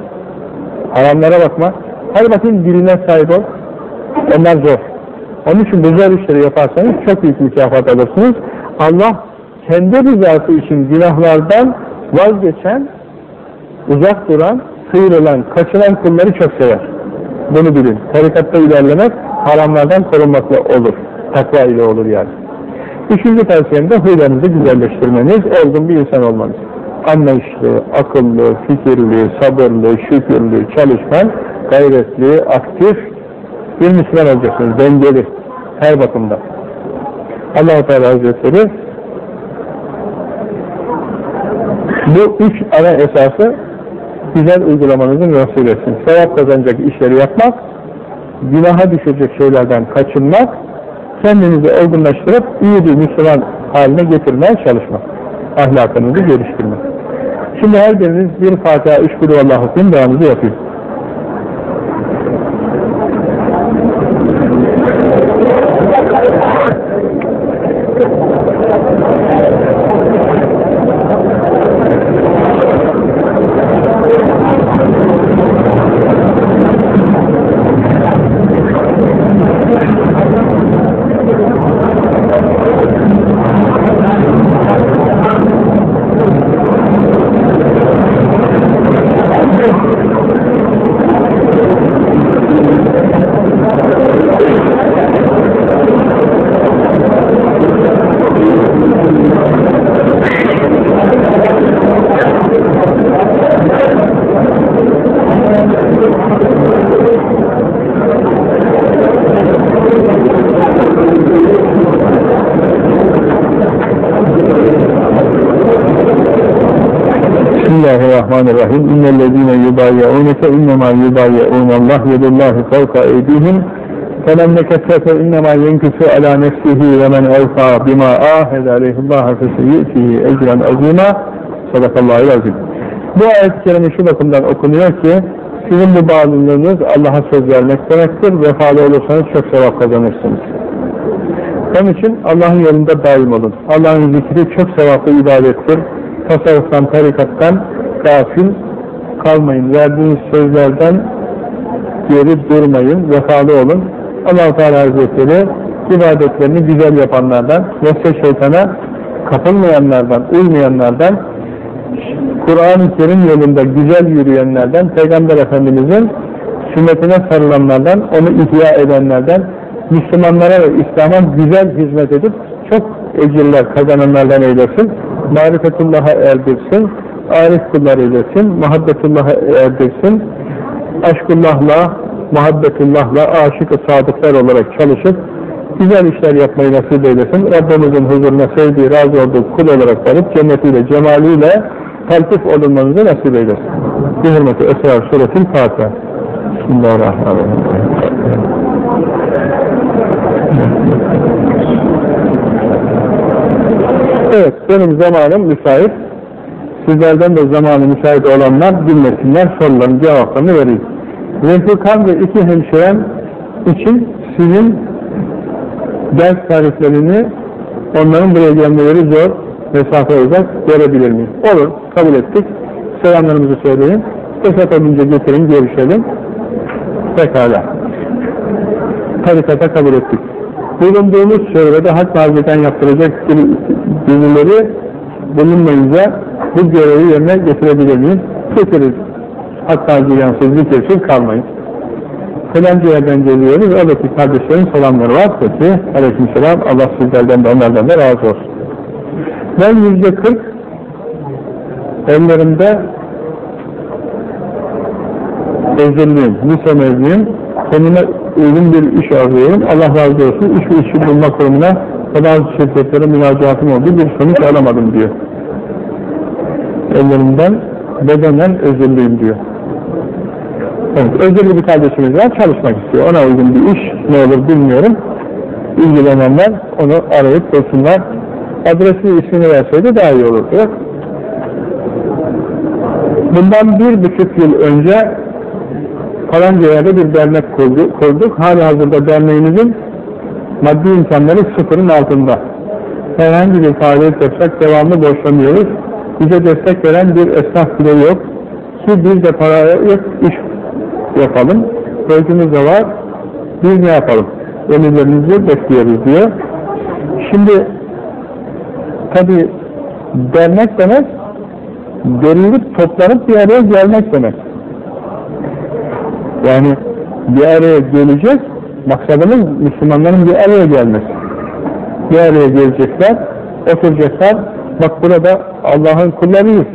Haramlara bakma. Hadi bakayım diline sahip ol. Onlar zor. Onun için bu zor işleri yaparsanız çok büyük mükafat alırsınız. Allah kendi rızası için günahlardan vazgeçen, uzak duran, sıyrılan, kaçınan kulları çok sever. Bunu bilin. Tarikatta ilerlemek haramlardan korunmakla olur. Takva ile olur yani. Üçüncü tavsiyem de huylarınızı güzelleştirmeniz, olgun bir insan olmanız. Anlayışlı, akıllı, fikirli, sabırlı, şükürlü, çalışkan, gayretli, aktif bir Müslüman olacaksınız. Dengeli. Her bakımda. allah Teala Hazretleri bu üç ana esası güzel uygulamanızın nasip etsin. Sevap kazanacak işleri yapmak, günaha düşecek şeylerden kaçınmak, kendinizi olgunlaştırıp iyi bir Müslüman haline getirmeye çalışmak. Ahlakınızı geliştirmek. Şimdi her biriniz bir Fatiha, üç kulu Allah'ı okuyun, devamınızı yubâyeûneke innemâ yubâyeûnallâh yedullâhi fevka eydihim فَلَمْ نَكَسَّفَ اِنَّمَا يَنْكِسُ عَلَى نَفْسِهِ وَمَنْ اَوْفَى بِمَا آهَدَ عَلَيْهِ اللّٰهَ فَسَيِّئْتِهِ اَجْرًا عَظِيمًا Sadakallahü azim. Bu ayet-i kerime şu bakımdan okunuyor ki sizin bu bağlılığınız Allah'a söz vermek demektir. Vefalı olursanız çok sevap kazanırsınız. Onun için Allah'ın yolunda daim olun. Allah'ın zikri çok sevaplı ibadettir. Tasavvuftan, tarikattan gafil kalmayın. Verdiğiniz sözlerden geri durmayın. Vefalı olun. allah Teala Hazretleri ibadetlerini güzel yapanlardan, nefse şeytana kapılmayanlardan, uymayanlardan, Kur'an-ı Kerim yolunda güzel yürüyenlerden, Peygamber Efendimiz'in sünnetine sarılanlardan, onu ihya edenlerden, Müslümanlara ve İslam'a güzel hizmet edip çok ecirler kazananlardan eylesin, marifetullah'a erdirsin, arif kullar eylesin, muhabbetullah'a erdirsin, aşkullahla, muhabbetullahla aşık-ı sadıklar olarak çalışıp güzel işler yapmayı nasip eylesin. Rabbimizin huzuruna sevdiği, razı olduğu kul olarak varıp cennetiyle, cemaliyle taltif olunmanızı nasip eylesin. Bir hürmeti Esrar Suretil Fatiha. Bismillahirrahmanirrahim. Evet, benim zamanım müsait. Sizlerden de zamanı müsait olanlar dinlesinler, soruların cevaplarını vereyim. Refika ve iki hemşirem için sizin ders tariflerini onların buraya gelmeleri zor, mesafe uzak görebilir miyim? Olur, kabul ettik. Selamlarımızı söyleyin. Fırsat olunca getirin, görüşelim. Pekala. Tarikata kabul ettik. Bulunduğumuz çevrede hak vaziyeten yaptıracak birileri bulunmayınca bu görevi yerine getirebilir miyim? Getiririz. Hatta ziyansız zikirsiz kalmayın. Falanca yerden geliyoruz. Oradaki kardeşlerin selamları var. Peki. Aleykümselam. Allah sizlerden de onlardan da razı olsun. Ben yüzde kırk ellerimde özürlüyüm, lise mezunuyum. Kendime uygun bir iş arıyorum. Allah razı olsun. İş ve işi bulma kurumuna bazı şirketlere müracaatım oldu. Bir sonuç alamadım diyor. Ellerimden bedenen özürlüyüm diyor. Evet, özürlü bir kardeşimiz var, çalışmak istiyor. Ona uygun bir iş ne olur bilmiyorum. İlgilenenler onu arayıp bulsunlar. Adresini, ismini verseydi daha iyi olurdu. Bundan bir buçuk yıl önce falanca yerde bir dernek kurduk. kurduk. Hala hazırda derneğimizin maddi imkanları sıfırın altında. Herhangi bir faaliyet yapsak devamlı borçlanıyoruz. Bize destek veren bir esnaf bile yok. Ki biz de para yok, iş yapalım. borcumuz da var, biz ne yapalım? Emirlerinizi bekliyoruz diyor. Şimdi tabi dernek demek derinlik toplanıp bir araya gelmek demek. Yani bir araya geleceğiz, maksadımız Müslümanların bir araya gelmesi. Bir araya gelecekler, oturacaklar, bak burada Allah'ın kullarıyız.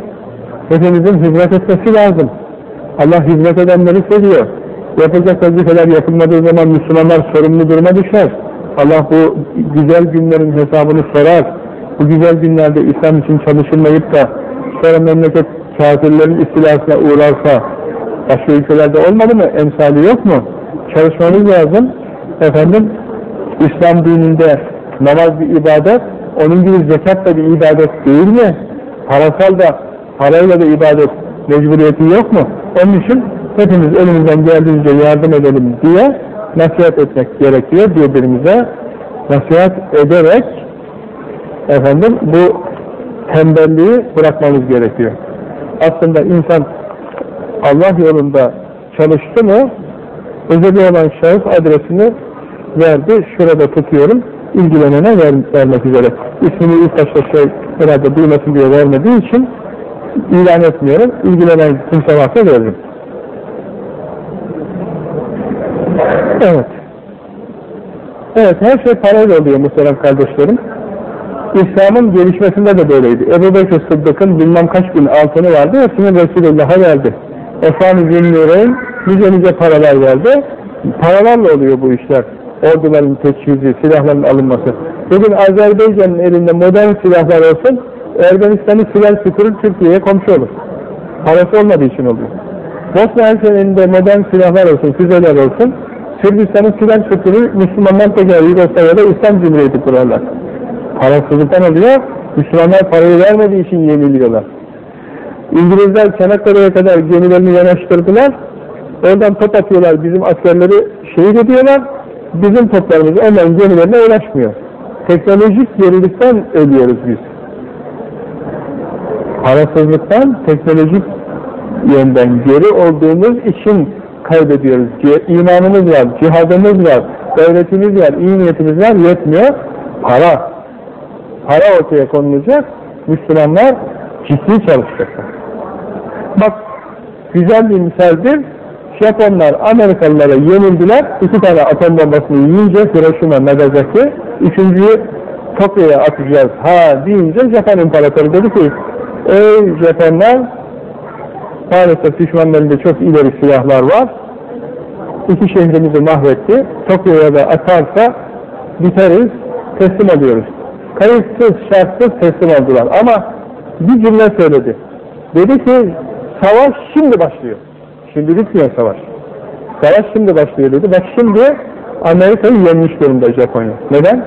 Hepimizin hizmet etmesi lazım. Allah hizmet edenleri seviyor. Yapılacak vazifeler yapılmadığı zaman Müslümanlar sorumlu duruma düşer. Allah bu güzel günlerin hesabını sorar. Bu güzel günlerde İslam için çalışılmayıp da sonra memleket kafirlerin istilasına uğrarsa başka ülkelerde olmadı mı? Emsali yok mu? Çalışmamız lazım. Efendim İslam dininde namaz bir ibadet, onun gibi zekat da bir ibadet değil mi? Parasal da, parayla da ibadet mecburiyeti yok mu? Onun için hepimiz elimizden geldiğince yardım edelim diye nasihat etmek gerekiyor birbirimize. Nasihat ederek efendim bu tembelliği bırakmamız gerekiyor. Aslında insan Allah yolunda çalıştı mı özeli olan şahıs adresini verdi. Şurada tutuyorum. İlgilenene ver, vermek üzere. İsmini ilk başta şey herhalde duymasın diye vermediği için ilan etmiyorum. İlgilenen kimse varsa veririm. Evet. Evet, her şey parayla oluyor muhterem kardeşlerim. İslam'ın gelişmesinde de böyleydi. Ebu Bekir Sıddık'ın bilmem kaç bin altını vardı, hepsini Resulullah'a verdi. Osman-ı Zülnüreyn nice nice paralar verdi. Paralarla oluyor bu işler. Orduların teçhizi, silahların alınması. Bugün Azerbaycan'ın elinde modern silahlar olsun, Ermenistan'ı silah süpürür, Türkiye'ye komşu olur. Parası olmadığı için oluyor. Bosna Hersek'inde modern silahlar olsun, füzeler olsun, Sırbistan'ın silah süpürür, Müslümanlar tekrar Yugoslavya'da İslam Cumhuriyeti kurarlar. Parasızlıktan oluyor, Müslümanlar parayı vermediği için yeniliyorlar. İngilizler Çanakkale'ye kadar gemilerini yanaştırdılar, oradan top atıyorlar, bizim askerleri şehit ediyorlar, bizim toplarımız onların gemilerine ulaşmıyor. Teknolojik gerilikten ölüyoruz biz. Parasızlıktan, teknolojik yönden geri olduğumuz için kaybediyoruz. İmanımız var, cihadımız var, devletimiz var, iyi niyetimiz var, yetmiyor. Para. Para ortaya konulacak. Müslümanlar ciddi çalışacaklar. Bak, güzel bir misaldir. Japonlar Amerikalılara yenildiler. İki tane atom bombasını yiyince Hiroşima, Nagasaki, üçüncüyü Tokyo'ya atacağız ha deyince Japon İmparatoru dedi ki ey Japonlar maalesef düşmanlarında çok ileri silahlar var. İki şehrimizi mahvetti. Tokyo'ya da atarsa biteriz, teslim oluyoruz. Kayıtsız, şartsız teslim oldular. Ama bir cümle söyledi. Dedi ki savaş şimdi başlıyor. Şimdi bitmiyor savaş. Savaş şimdi başlıyor dedi. Bak şimdi Amerika'yı yenmiş durumda Japonya. Neden?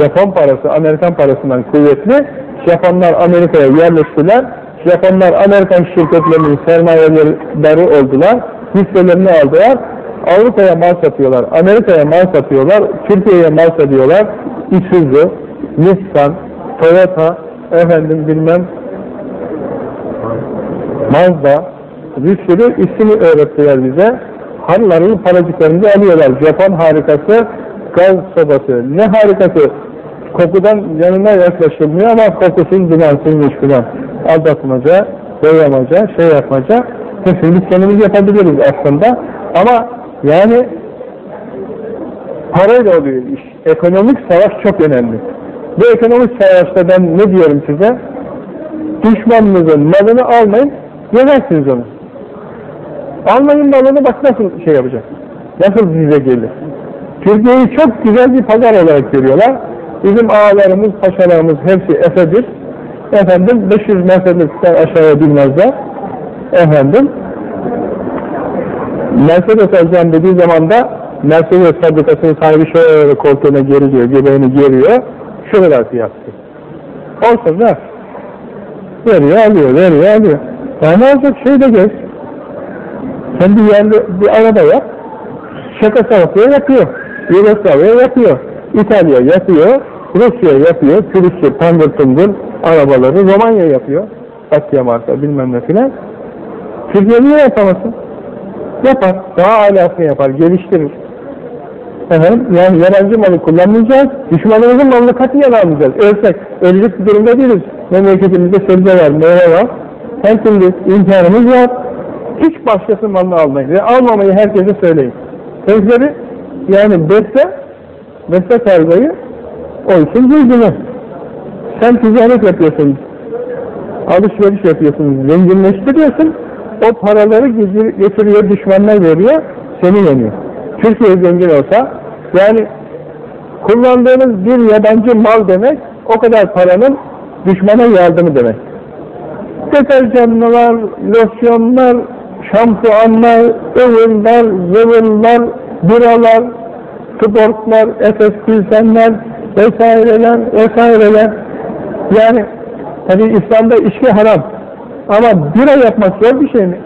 Japon parası Amerikan parasından kuvvetli. Japonlar Amerika'ya yerleştiler. Japonlar Amerikan şirketlerinin sermayeleri oldular. Hisselerini aldılar. Avrupa'ya mal satıyorlar. Amerika'ya mal satıyorlar. Türkiye'ye mal satıyorlar. Isuzu, Nissan, Toyota, efendim bilmem Mazda, bir sürü ismi öğrettiler bize. Hanların paracıklarını alıyorlar. Japon harikası gaz sobası. Ne harikası? Kokudan yanına yaklaşılmıyor ama kokusuz dumansızmış filan. Aldatmaca, boyamaca, şey yapmaca. Hepimiz kendimiz yapabiliriz aslında. Ama yani parayla oluyor iş. Ekonomik savaş çok önemli. Bu ekonomik savaşta ben ne diyorum size? Düşmanınızın malını almayın, yenersiniz onu. Almayın malını bak nasıl şey yapacak. Nasıl size gelir. Türkiye'yi çok güzel bir pazar olarak görüyorlar. Bizim ağalarımız, paşalarımız hepsi Efe'dir. Efendim 500 Mercedes'ten aşağıya bilmezler. Efendim Mercedes alacağım dediği zaman da Mercedes fabrikasının sahibi şöyle koltuğuna geriliyor, göbeğini geriyor. Şu kadar fiyatı. Olsun da veriyor, alıyor, veriyor, alıyor. Ya ne olacak? Şeyde gez. Kendi yerli bir araba yap. Çekoslovakya yapıyor. Yugoslavya yapıyor. İtalya yapıyor. Rusya yapıyor. Pürüzsü, tangır tungur arabaları. Romanya yapıyor. Asya marka bilmem ne filan. Türkiye niye yapamasın? Yapar. Daha alasını yapar, geliştirir. Efendim, yani yabancı malı kullanmayacağız, düşmanımızın malını katiyen almayacağız. Ölsek, ölecek bir durumda değiliz. Memleketimizde sebze var, meyve var. Her türlü imkanımız var. Hiç başkasının malını almayın ve almamayı herkese söyleyin. Sözleri, yani besle, besle kargayı, o için cüzdünü. Sen ticaret yapıyorsun, alışveriş yapıyorsun, zenginleştiriyorsun, o paraları getiriyor, düşmanlar veriyor, seni yeniyor. Türkiye zengin olsa, yani kullandığınız bir yabancı mal demek, o kadar paranın düşmana yardımı demek. Deterjanlar, losyonlar, şampuanlar, ıvırlar, zıvırlar, biralar, tuborglar, efes pilsenler, vesaireler, vesaireler. Yani tabi İslam'da içki haram. Ama bira yapmak zor bir şey mi?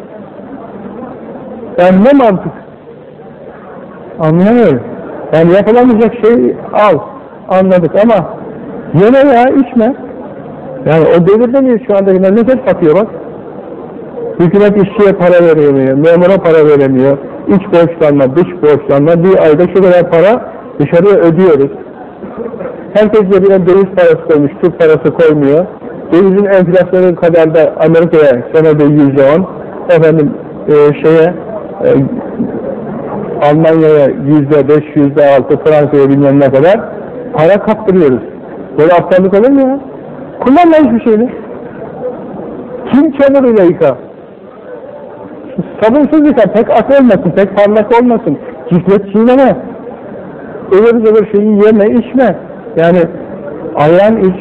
Yani ne mantık? Anlayamıyorum. Yani yapılamayacak şey al. Anladık ama yeme ya içme. Yani o devirde miyiz şu anda? Memleket batıyor bak. Hükümet işçiye para veremiyor, memura para veremiyor. İç borçlanma, dış borçlanma. Bir ayda şu kadar para dışarıya ödüyoruz. Herkes cebine döviz parası koymuş, Türk parası koymuyor. Dövizin enflasyonu kadar da Amerika'ya senede yüzde on, efendim e, şeye e, Almanya'ya yüzde beş, yüzde altı, Fransa'ya bilmem ne kadar para kaptırıyoruz. Böyle aptallık olur mu ya? Kullanma hiçbir şeyini. Kim çamuruyla yıka? Sabunsuz yıka, pek ak olmasın, pek parlak olmasın. Ciklet çiğneme. Öbür öbür şeyi yeme, içme. Yani ayran iç,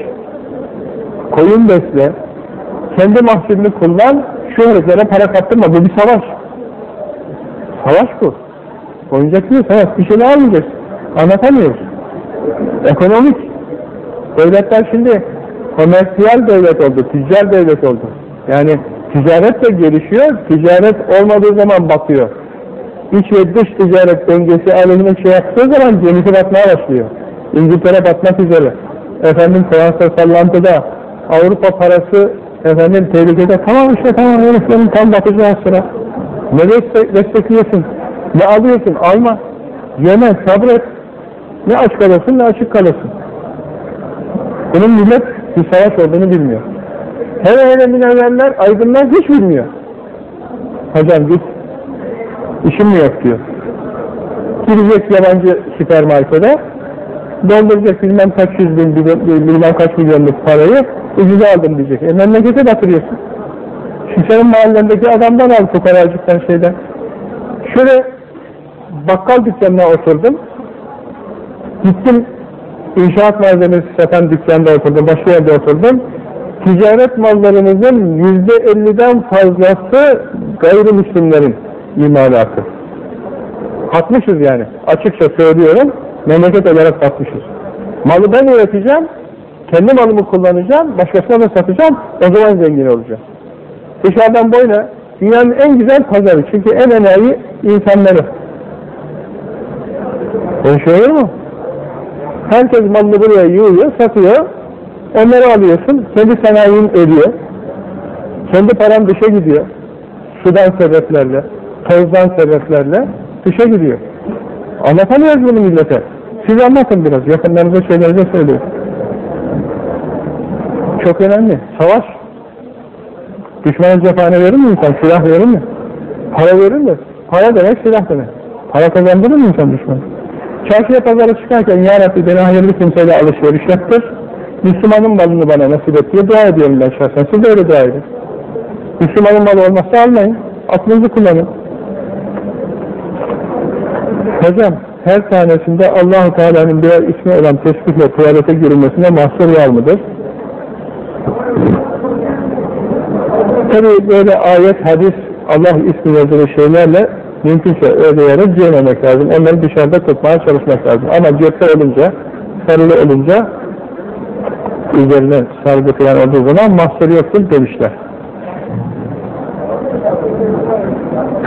koyun besle, kendi mahsulünü kullan, şu heriflere para kaptırma. Bu bir savaş. Savaş bu. Oyuncak değil, savaş. Bir şeyler almayacaksın. Anlatamıyoruz. Ekonomik. Devletler şimdi komersiyel devlet oldu, ticari devlet oldu. Yani ticaret de gelişiyor, ticaret olmadığı zaman batıyor. İç ve dış ticaret dengesi aleyhine şey yaptığı zaman gemisi batmaya başlıyor. İngiltere batmak üzere. Efendim Fransa sallantıda, Avrupa parası efendim tehlikede. Tamam işte tamam heriflerin tam batacağı sıra. Ne destekliyorsun? Ne alıyorsun? Alma. Yeme, sabret. Ne aç kalırsın ne açık kalırsın. Bunun millet bir savaş olduğunu bilmiyor. Hele hele münevverler, aydınlar hiç bilmiyor. Hocam git, işim mi yok diyor. Girecek yabancı süpermarkete, dolduracak bilmem kaç yüz bin, bilmem kaç milyonluk parayı ucuza aldım diyecek. E memlekete batırıyorsun. Şimdi senin mahallendeki adamdan al fukaracıktan şeyden. Şöyle bakkal dükkanına oturdum. Gittim inşaat malzemesi satan dükkanda oturdum, başka yerde oturdum. Ticaret mallarımızın yüzde elliden fazlası gayrimüslimlerin imalatı. Batmışız yani. Açıkça söylüyorum. Memleket olarak batmışız. Malı ben üreteceğim, kendi malımı kullanacağım, başkasına da satacağım, o zaman zengin olacağım. Dışarıdan boyuna dünyanın en güzel pazarı. Çünkü en önemli insanları. Olur mu? Herkes malını buraya yığıyor, satıyor. Onları alıyorsun, kendi sanayin ölüyor. Kendi paran dışa gidiyor. Sudan sebeplerle, tozdan sebeplerle dışa gidiyor. Anlatamıyoruz bunu millete. Siz anlatın biraz, yakınlarınıza şeylerinize söyleyin. Çok önemli. Savaş. Düşmana cephane verir mi insan? Silah verir mi? Para verir mi? Para demek silah demek. Para kazandırır mı insan düşman? Çarşıya pazara çıkarken Ya Rabbi beni hayırlı kimseyle alışveriş yaptır. Müslümanın malını bana nasip et diye dua ediyorum ben şahsen. Siz de öyle dua edin. Müslümanın malı olmazsa almayın. Aklınızı kullanın. Hocam her tanesinde Allahu Teala'nın birer ismi olan tesbihle tuvalete girilmesine mahsur var mıdır? Tabi böyle ayet, hadis, Allah ismi yazılı şeylerle mümkünse ödeyerek girmemek lazım. Onları dışarıda tutmaya çalışmak lazım. Ama cepte olunca, sarılı olunca üzerine sargı falan olduğu zaman mahsur yoktur demişler.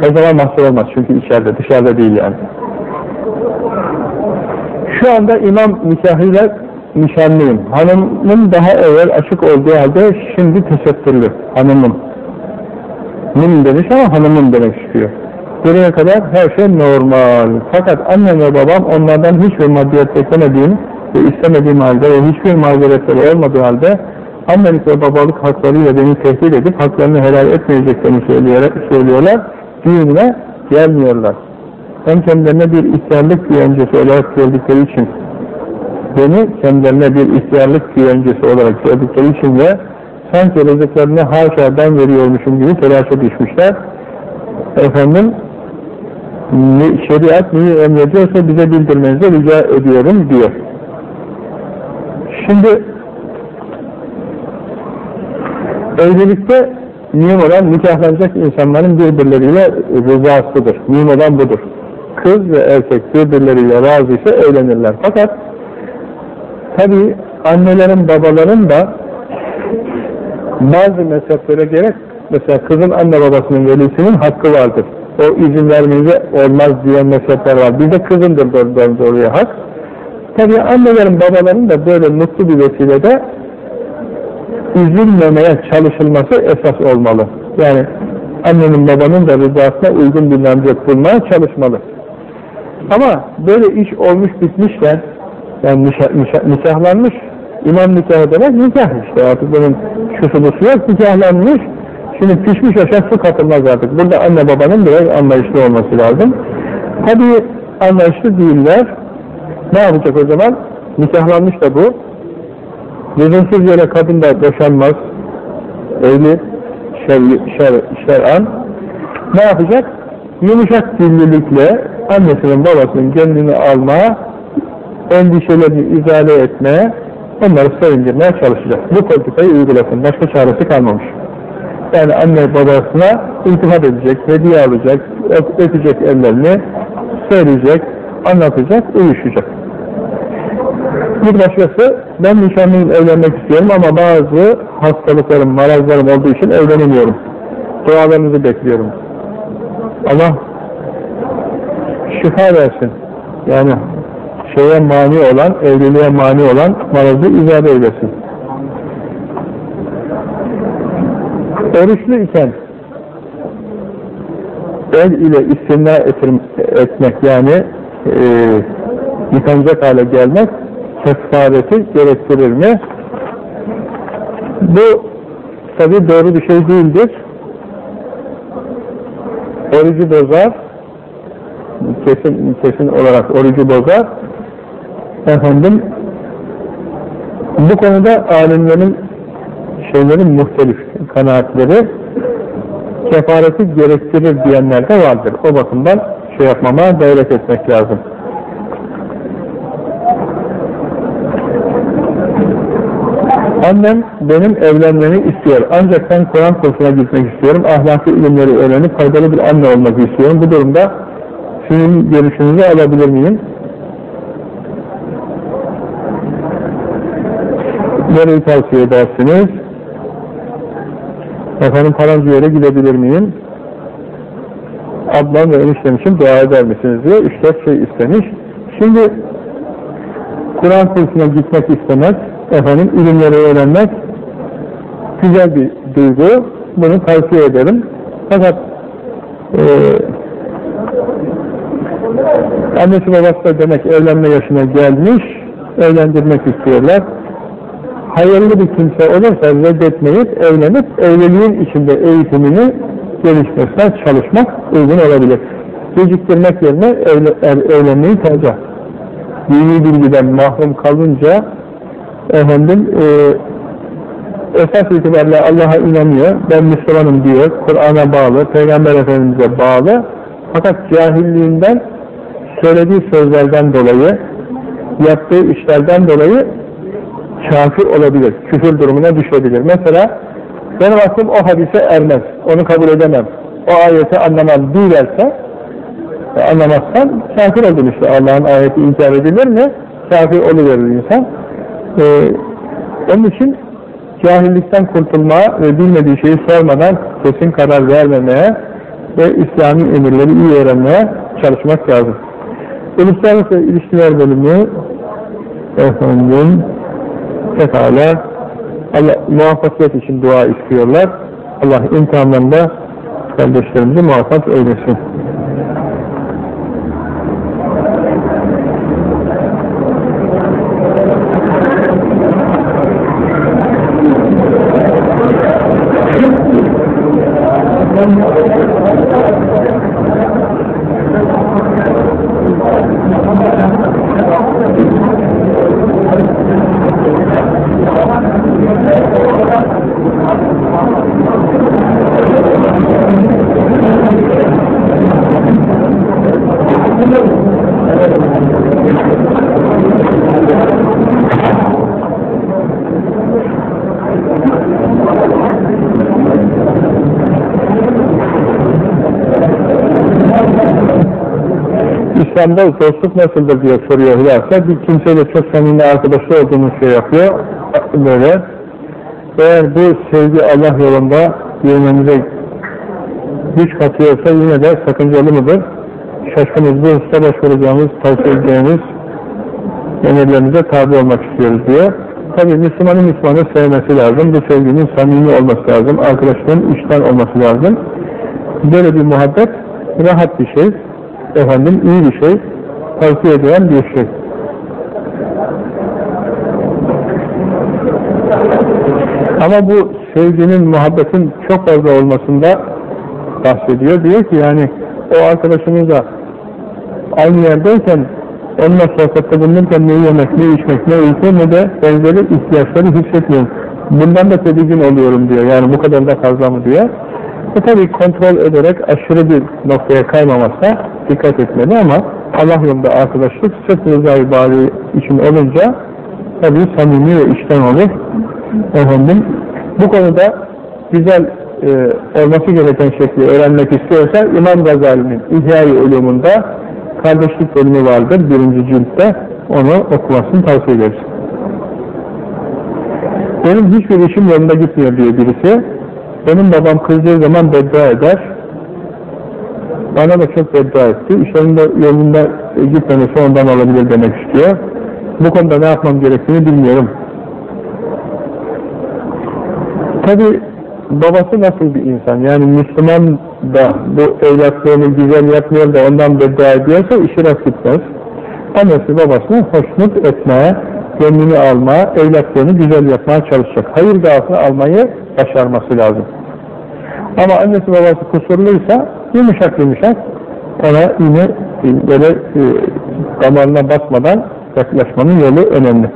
O zaman mahsur olmaz çünkü içeride, dışarıda değil yani. Şu anda imam nikahıyla nişanlıyım. Hanımın daha evvel açık olduğu halde şimdi tesettürlü hanımım. Nim demiş ama hanımım demek istiyor. Buraya kadar her şey normal. Fakat annem ve babam onlardan hiçbir maddiyet beklemediğim ve istemediğim halde ve hiçbir mazeretleri olmadığı halde annelik ve babalık haklarıyla beni tehdit edip haklarını helal etmeyeceklerini söylüyorlar. Düğününe gelmiyorlar. Hem kendilerine bir ihtiyarlık güvencesi olarak gördükleri için beni kendilerine bir ihtiyarlık güvencesi olarak gördükleri için de sanki rızıklarını haşa ben veriyormuşum gibi telaşa düşmüşler. Efendim şeriat neyi emrediyorsa bize bildirmenizi rica ediyorum diyor. Şimdi evlilikte mühim olan nikahlanacak insanların birbirleriyle rızasıdır. Mühim olan budur. Kız ve erkek birbirleriyle razı ise evlenirler. Fakat tabi annelerin babaların da bazı mezheplere gerek mesela kızın anne babasının velisinin hakkı vardır. O izin vermenize olmaz diyen mezhepler var. Bir de kızındır doğrudan doğruya hak. Tabi annelerin babaların da böyle mutlu bir vesilede üzülmemeye çalışılması esas olmalı. Yani annenin babanın da rızasına uygun bir namzet bulmaya çalışmalı. Ama böyle iş olmuş bitmişken yani nikah, nikah, nikahlanmış imam nikahı demek nikah işte. Artık bunun şusu busu yok nikahlanmış. Şimdi pişmiş aşağı su katılmaz artık. Burada anne babanın biraz anlayışlı olması lazım. Tabi anlayışlı değiller ne yapacak o zaman nikahlanmış da bu lüzumsuz yere kadın da boşanmaz evli şer, şer, şer'an ne yapacak yumuşak dillilikle annesinin babasının gönlünü almaya endişelerini izale etmeye onları sevindirmeye çalışacak. Bu politikayı uygulasın. Başka çaresi kalmamış. Yani anne babasına iltifat edecek, hediye alacak, öpecek ellerini, söyleyecek, anlatacak, uyuşacak. Bir başkası, ben nişanlıyım, evlenmek istiyorum ama bazı hastalıklarım, marazlarım olduğu için evlenemiyorum. Dualarınızı bekliyorum. Allah şifa versin. Yani şeye mani olan, evliliğe mani olan marazı izah eylesin. Oruçlu iken el ile istimna etmek yani e, yıkanacak hale gelmek kefareti gerektirir mi? Bu tabi doğru bir şey değildir. Orucu bozar, kesin, kesin olarak orucu bozar. Efendim, bu konuda alimlerin şeylerin muhtelif kanaatleri kefareti gerektirir diyenler de vardır. O bakımdan şey yapmama gayret etmek lazım. Annem benim evlenmemi istiyor. Ancak ben Kur'an kursuna gitmek istiyorum. Ahlaki ilimleri öğrenip faydalı bir anne olmak istiyorum. Bu durumda sizin görüşünüzü alabilir miyim? Nereyi tavsiye edersiniz? Efendim falanca yere gidebilir miyim? Ablam ve eniştem için dua eder misiniz diye üç dört şey istemiş. Şimdi Kur'an kursuna gitmek istemek, efendim ilimleri öğrenmek güzel bir duygu. Bunu tavsiye ederim. Fakat e, annesi babası da demek evlenme yaşına gelmiş, evlendirmek istiyorlar hayırlı bir kimse olursa reddetmeyip evlenip evliliğin içinde eğitimini gelişmesine çalışmak uygun olabilir. Geciktirmek yerine evle, evlenmeyi tercih. Dini bilgiden mahrum kalınca efendim e, esas itibariyle Allah'a inanıyor, ben Müslümanım diyor, Kur'an'a bağlı, Peygamber Efendimiz'e bağlı fakat cahilliğinden söylediği sözlerden dolayı yaptığı işlerden dolayı kafir olabilir, küfür durumuna düşebilir. Mesela benim aklım o hadise ermez, onu kabul edemem, o ayeti anlamam değilse, e, anlamazsan kafir oldun işte. Allah'ın ayeti inkar edilir mi? Kafir oluverir insan. Ee, onun için cahillikten kurtulmaya ve bilmediği şeyi sormadan kesin karar vermemeye ve İslami emirleri iyi öğrenmeye çalışmak lazım. Uluslararası ilişkiler bölümü efendim Pekala Allah muvaffakiyet için dua istiyorlar. Allah imtihanlarında kardeşlerimizi muvaffak eylesin. İslam'da dostluk nasıldır diye soruyor Hülasa. Bir kimseyle çok samimi arkadaşlı olduğunu şey yapıyor. Böyle. Eğer bu sevgi Allah yolunda yürümemize güç katıyorsa yine de sakıncalı mıdır? Şaşkınız bu hususta başvuracağımız, tavsiye edeceğimiz emirlerimize tabi olmak istiyoruz diyor. Tabi Müslümanın Müslümanı sevmesi lazım. Bu sevginin samimi olması lazım. Arkadaşlığın içten olması lazım. Böyle bir muhabbet rahat bir şey. Efendim iyi bir şey. Tavsiye edilen bir şey. Ama bu sevginin, muhabbetin çok fazla olmasında bahsediyor. Diyor ki yani o arkadaşımızla aynı yerdeyken onunla sohbette bulunurken ne yemek, ne içmek, ne uyku ne de benzeri ihtiyaçları hissetmiyorum. Bundan da tedirgin oluyorum diyor. Yani bu kadar da fazla mı diyor. E tabi kontrol ederek aşırı bir noktaya kaymamasına dikkat etmeli ama Allah yolunda arkadaşlık sırf rızayı bari için olunca tabi samimi ve içten olur. Efendim, bu konuda güzel e, olması gereken şekli öğrenmek istiyorsa İmam Gazali'nin İhya-i Ulumunda kardeşlik bölümü vardır birinci ciltte onu okumasını tavsiye ederiz. Benim hiçbir işim yolunda gitmiyor diyor birisi. Benim babam kızdığı zaman beddua eder. Bana da çok beddua etti. İşlerinde yolunda gitmemesi ondan olabilir demek istiyor. Bu konuda ne yapmam gerektiğini bilmiyorum. Tabi babası nasıl bir insan? Yani Müslüman da bu evlatlığını güzel yapmıyor da ondan beddua ediyorsa işi rast gitmez. Annesi babasını hoşnut etmeye, gönlünü almaya, evlatlığını güzel yapmaya çalışacak. Hayır duasını almayı başarması lazım. Ama annesi babası kusurluysa yumuşak yumuşak ona yine böyle e, damarına basmadan yaklaşmanın yolu önemli.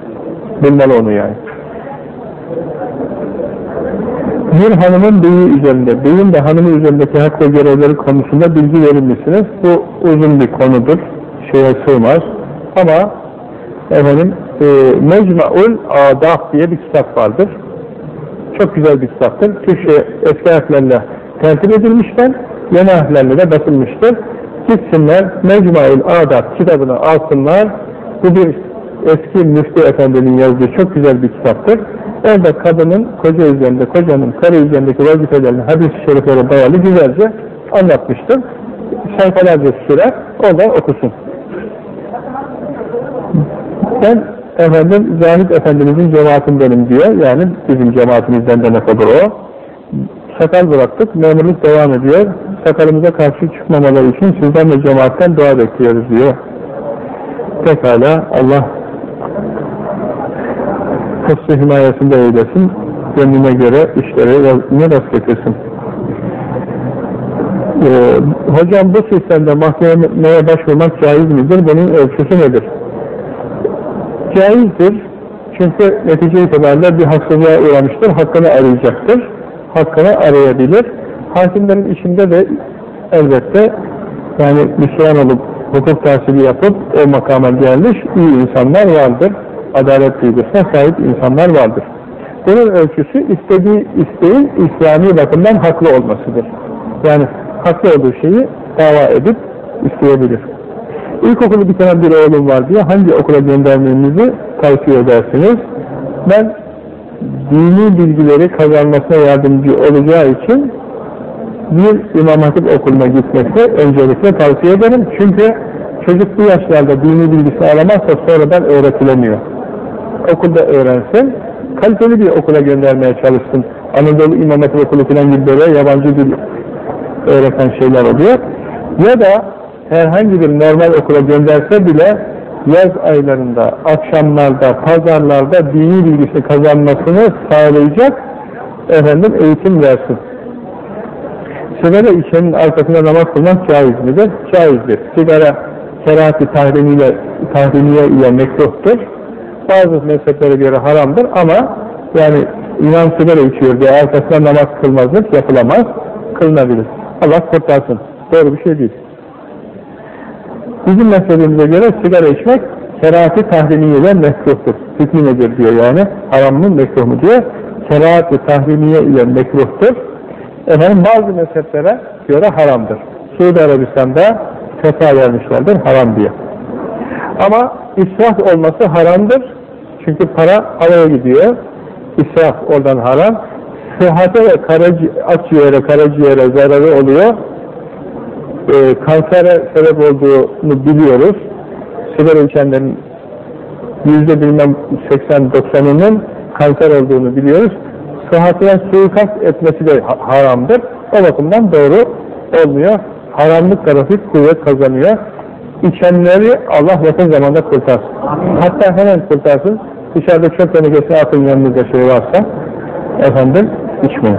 Bilmeli onu yani. Bir hanımın beyi üzerinde, beyin de hanımın üzerindeki hak ve görevleri konusunda bilgi verir misiniz? Bu uzun bir konudur, şeye sığmaz. Ama efendim, e, Mecmu'ul Adab diye bir kitap vardır. Çok güzel bir kitaptır. Türkçe eski harflerle tertip edilmişler, yeni harflerle de basılmıştır. Gitsinler, Mecmu'ul Adab kitabını alsınlar. Bu bir eski müftü efendinin yazdığı çok güzel bir kitaptır. Orada kadının koca üzerinde, kocanın karı üzerindeki vazifelerini hadis-i şeriflere dayalı güzelce anlatmıştır. Sayfalarca sürer, orada okusun. Ben efendim Zahid Efendimizin cemaatindenim diyor. Yani bizim cemaatimizden demek olur o. Sakal bıraktık, memurluk devam ediyor. Sakalımıza karşı çıkmamaları için sizden ve cemaatten dua bekliyoruz diyor. Pekala Allah hıfzı himayesinde eylesin, gönlüne göre işleri ne rast getirsin. Ee, hocam bu sistemde mahkemeye başvurmak caiz midir? Bunun ölçüsü nedir? Caizdir. Çünkü netice itibariyle bir haksızlığa uğramıştır, hakkını arayacaktır. Hakkını arayabilir. Hakimlerin içinde de elbette yani Müslüman olup hukuk tahsili yapıp o makama gelmiş iyi insanlar vardır adalet duygusuna sahip insanlar vardır. Bunun ölçüsü istediği isteğin İslami bakımdan haklı olmasıdır. Yani haklı olduğu şeyi dava edip isteyebilir. İlkokulu bitiren bir oğlum var diye hangi okula göndermenizi tavsiye edersiniz? Ben dini bilgileri kazanmasına yardımcı olacağı için bir İmam Hatip okuluna gitmesi öncelikle tavsiye ederim. Çünkü çocuk bu yaşlarda dini bilgisi alamazsa sonradan öğretilemiyor okulda öğrensin, kaliteli bir okula göndermeye çalışsın. Anadolu İmam Hatip Okulu falan gibi böyle yabancı dil öğreten şeyler oluyor. Ya da herhangi bir normal okula gönderse bile yaz aylarında, akşamlarda, pazarlarda dini bilgisi kazanmasını sağlayacak efendim eğitim versin. Sigara içenin arkasında namaz kılmak caiz midir? Caizdir. Sigara kerahati tahrimiyle, tahrimiye ile mekruhtur bazı mezheplere göre haramdır ama yani İmam sigara içiyor diye arkasına namaz kılmazlık yapılamaz, kılınabilir. Allah kurtarsın. Doğru bir şey değil. Bizim mezhebimize göre sigara içmek kerahati tahrimiyeler mekruhtur. Hükmü nedir diyor yani. Haram mı mekruh mu diyor. Kerahati tahrimiye ile mekruhtur. Efendim bazı mezheplere göre haramdır. Suudi Arabistan'da fetva vermişlerdir haram diye. Ama israf olması haramdır. Çünkü para havaya gidiyor. İsraf oradan haram. Sıhhate ve karaci, akciğere, karaciğere zararı oluyor. Ee, kansere sebep olduğunu biliyoruz. Sigara içenlerin yüzde bilmem 80-90'ının kanser olduğunu biliyoruz. Sıhhatine suikast etmesi de ha- haramdır. O bakımdan doğru olmuyor. Haramlık tarafı kuvvet kazanıyor. İçenleri Allah yakın zamanda kurtarsın. Hatta hemen kurtarsın. Dışarıda çöp tenekesine atın yanınızda şey varsa efendim içmeyin.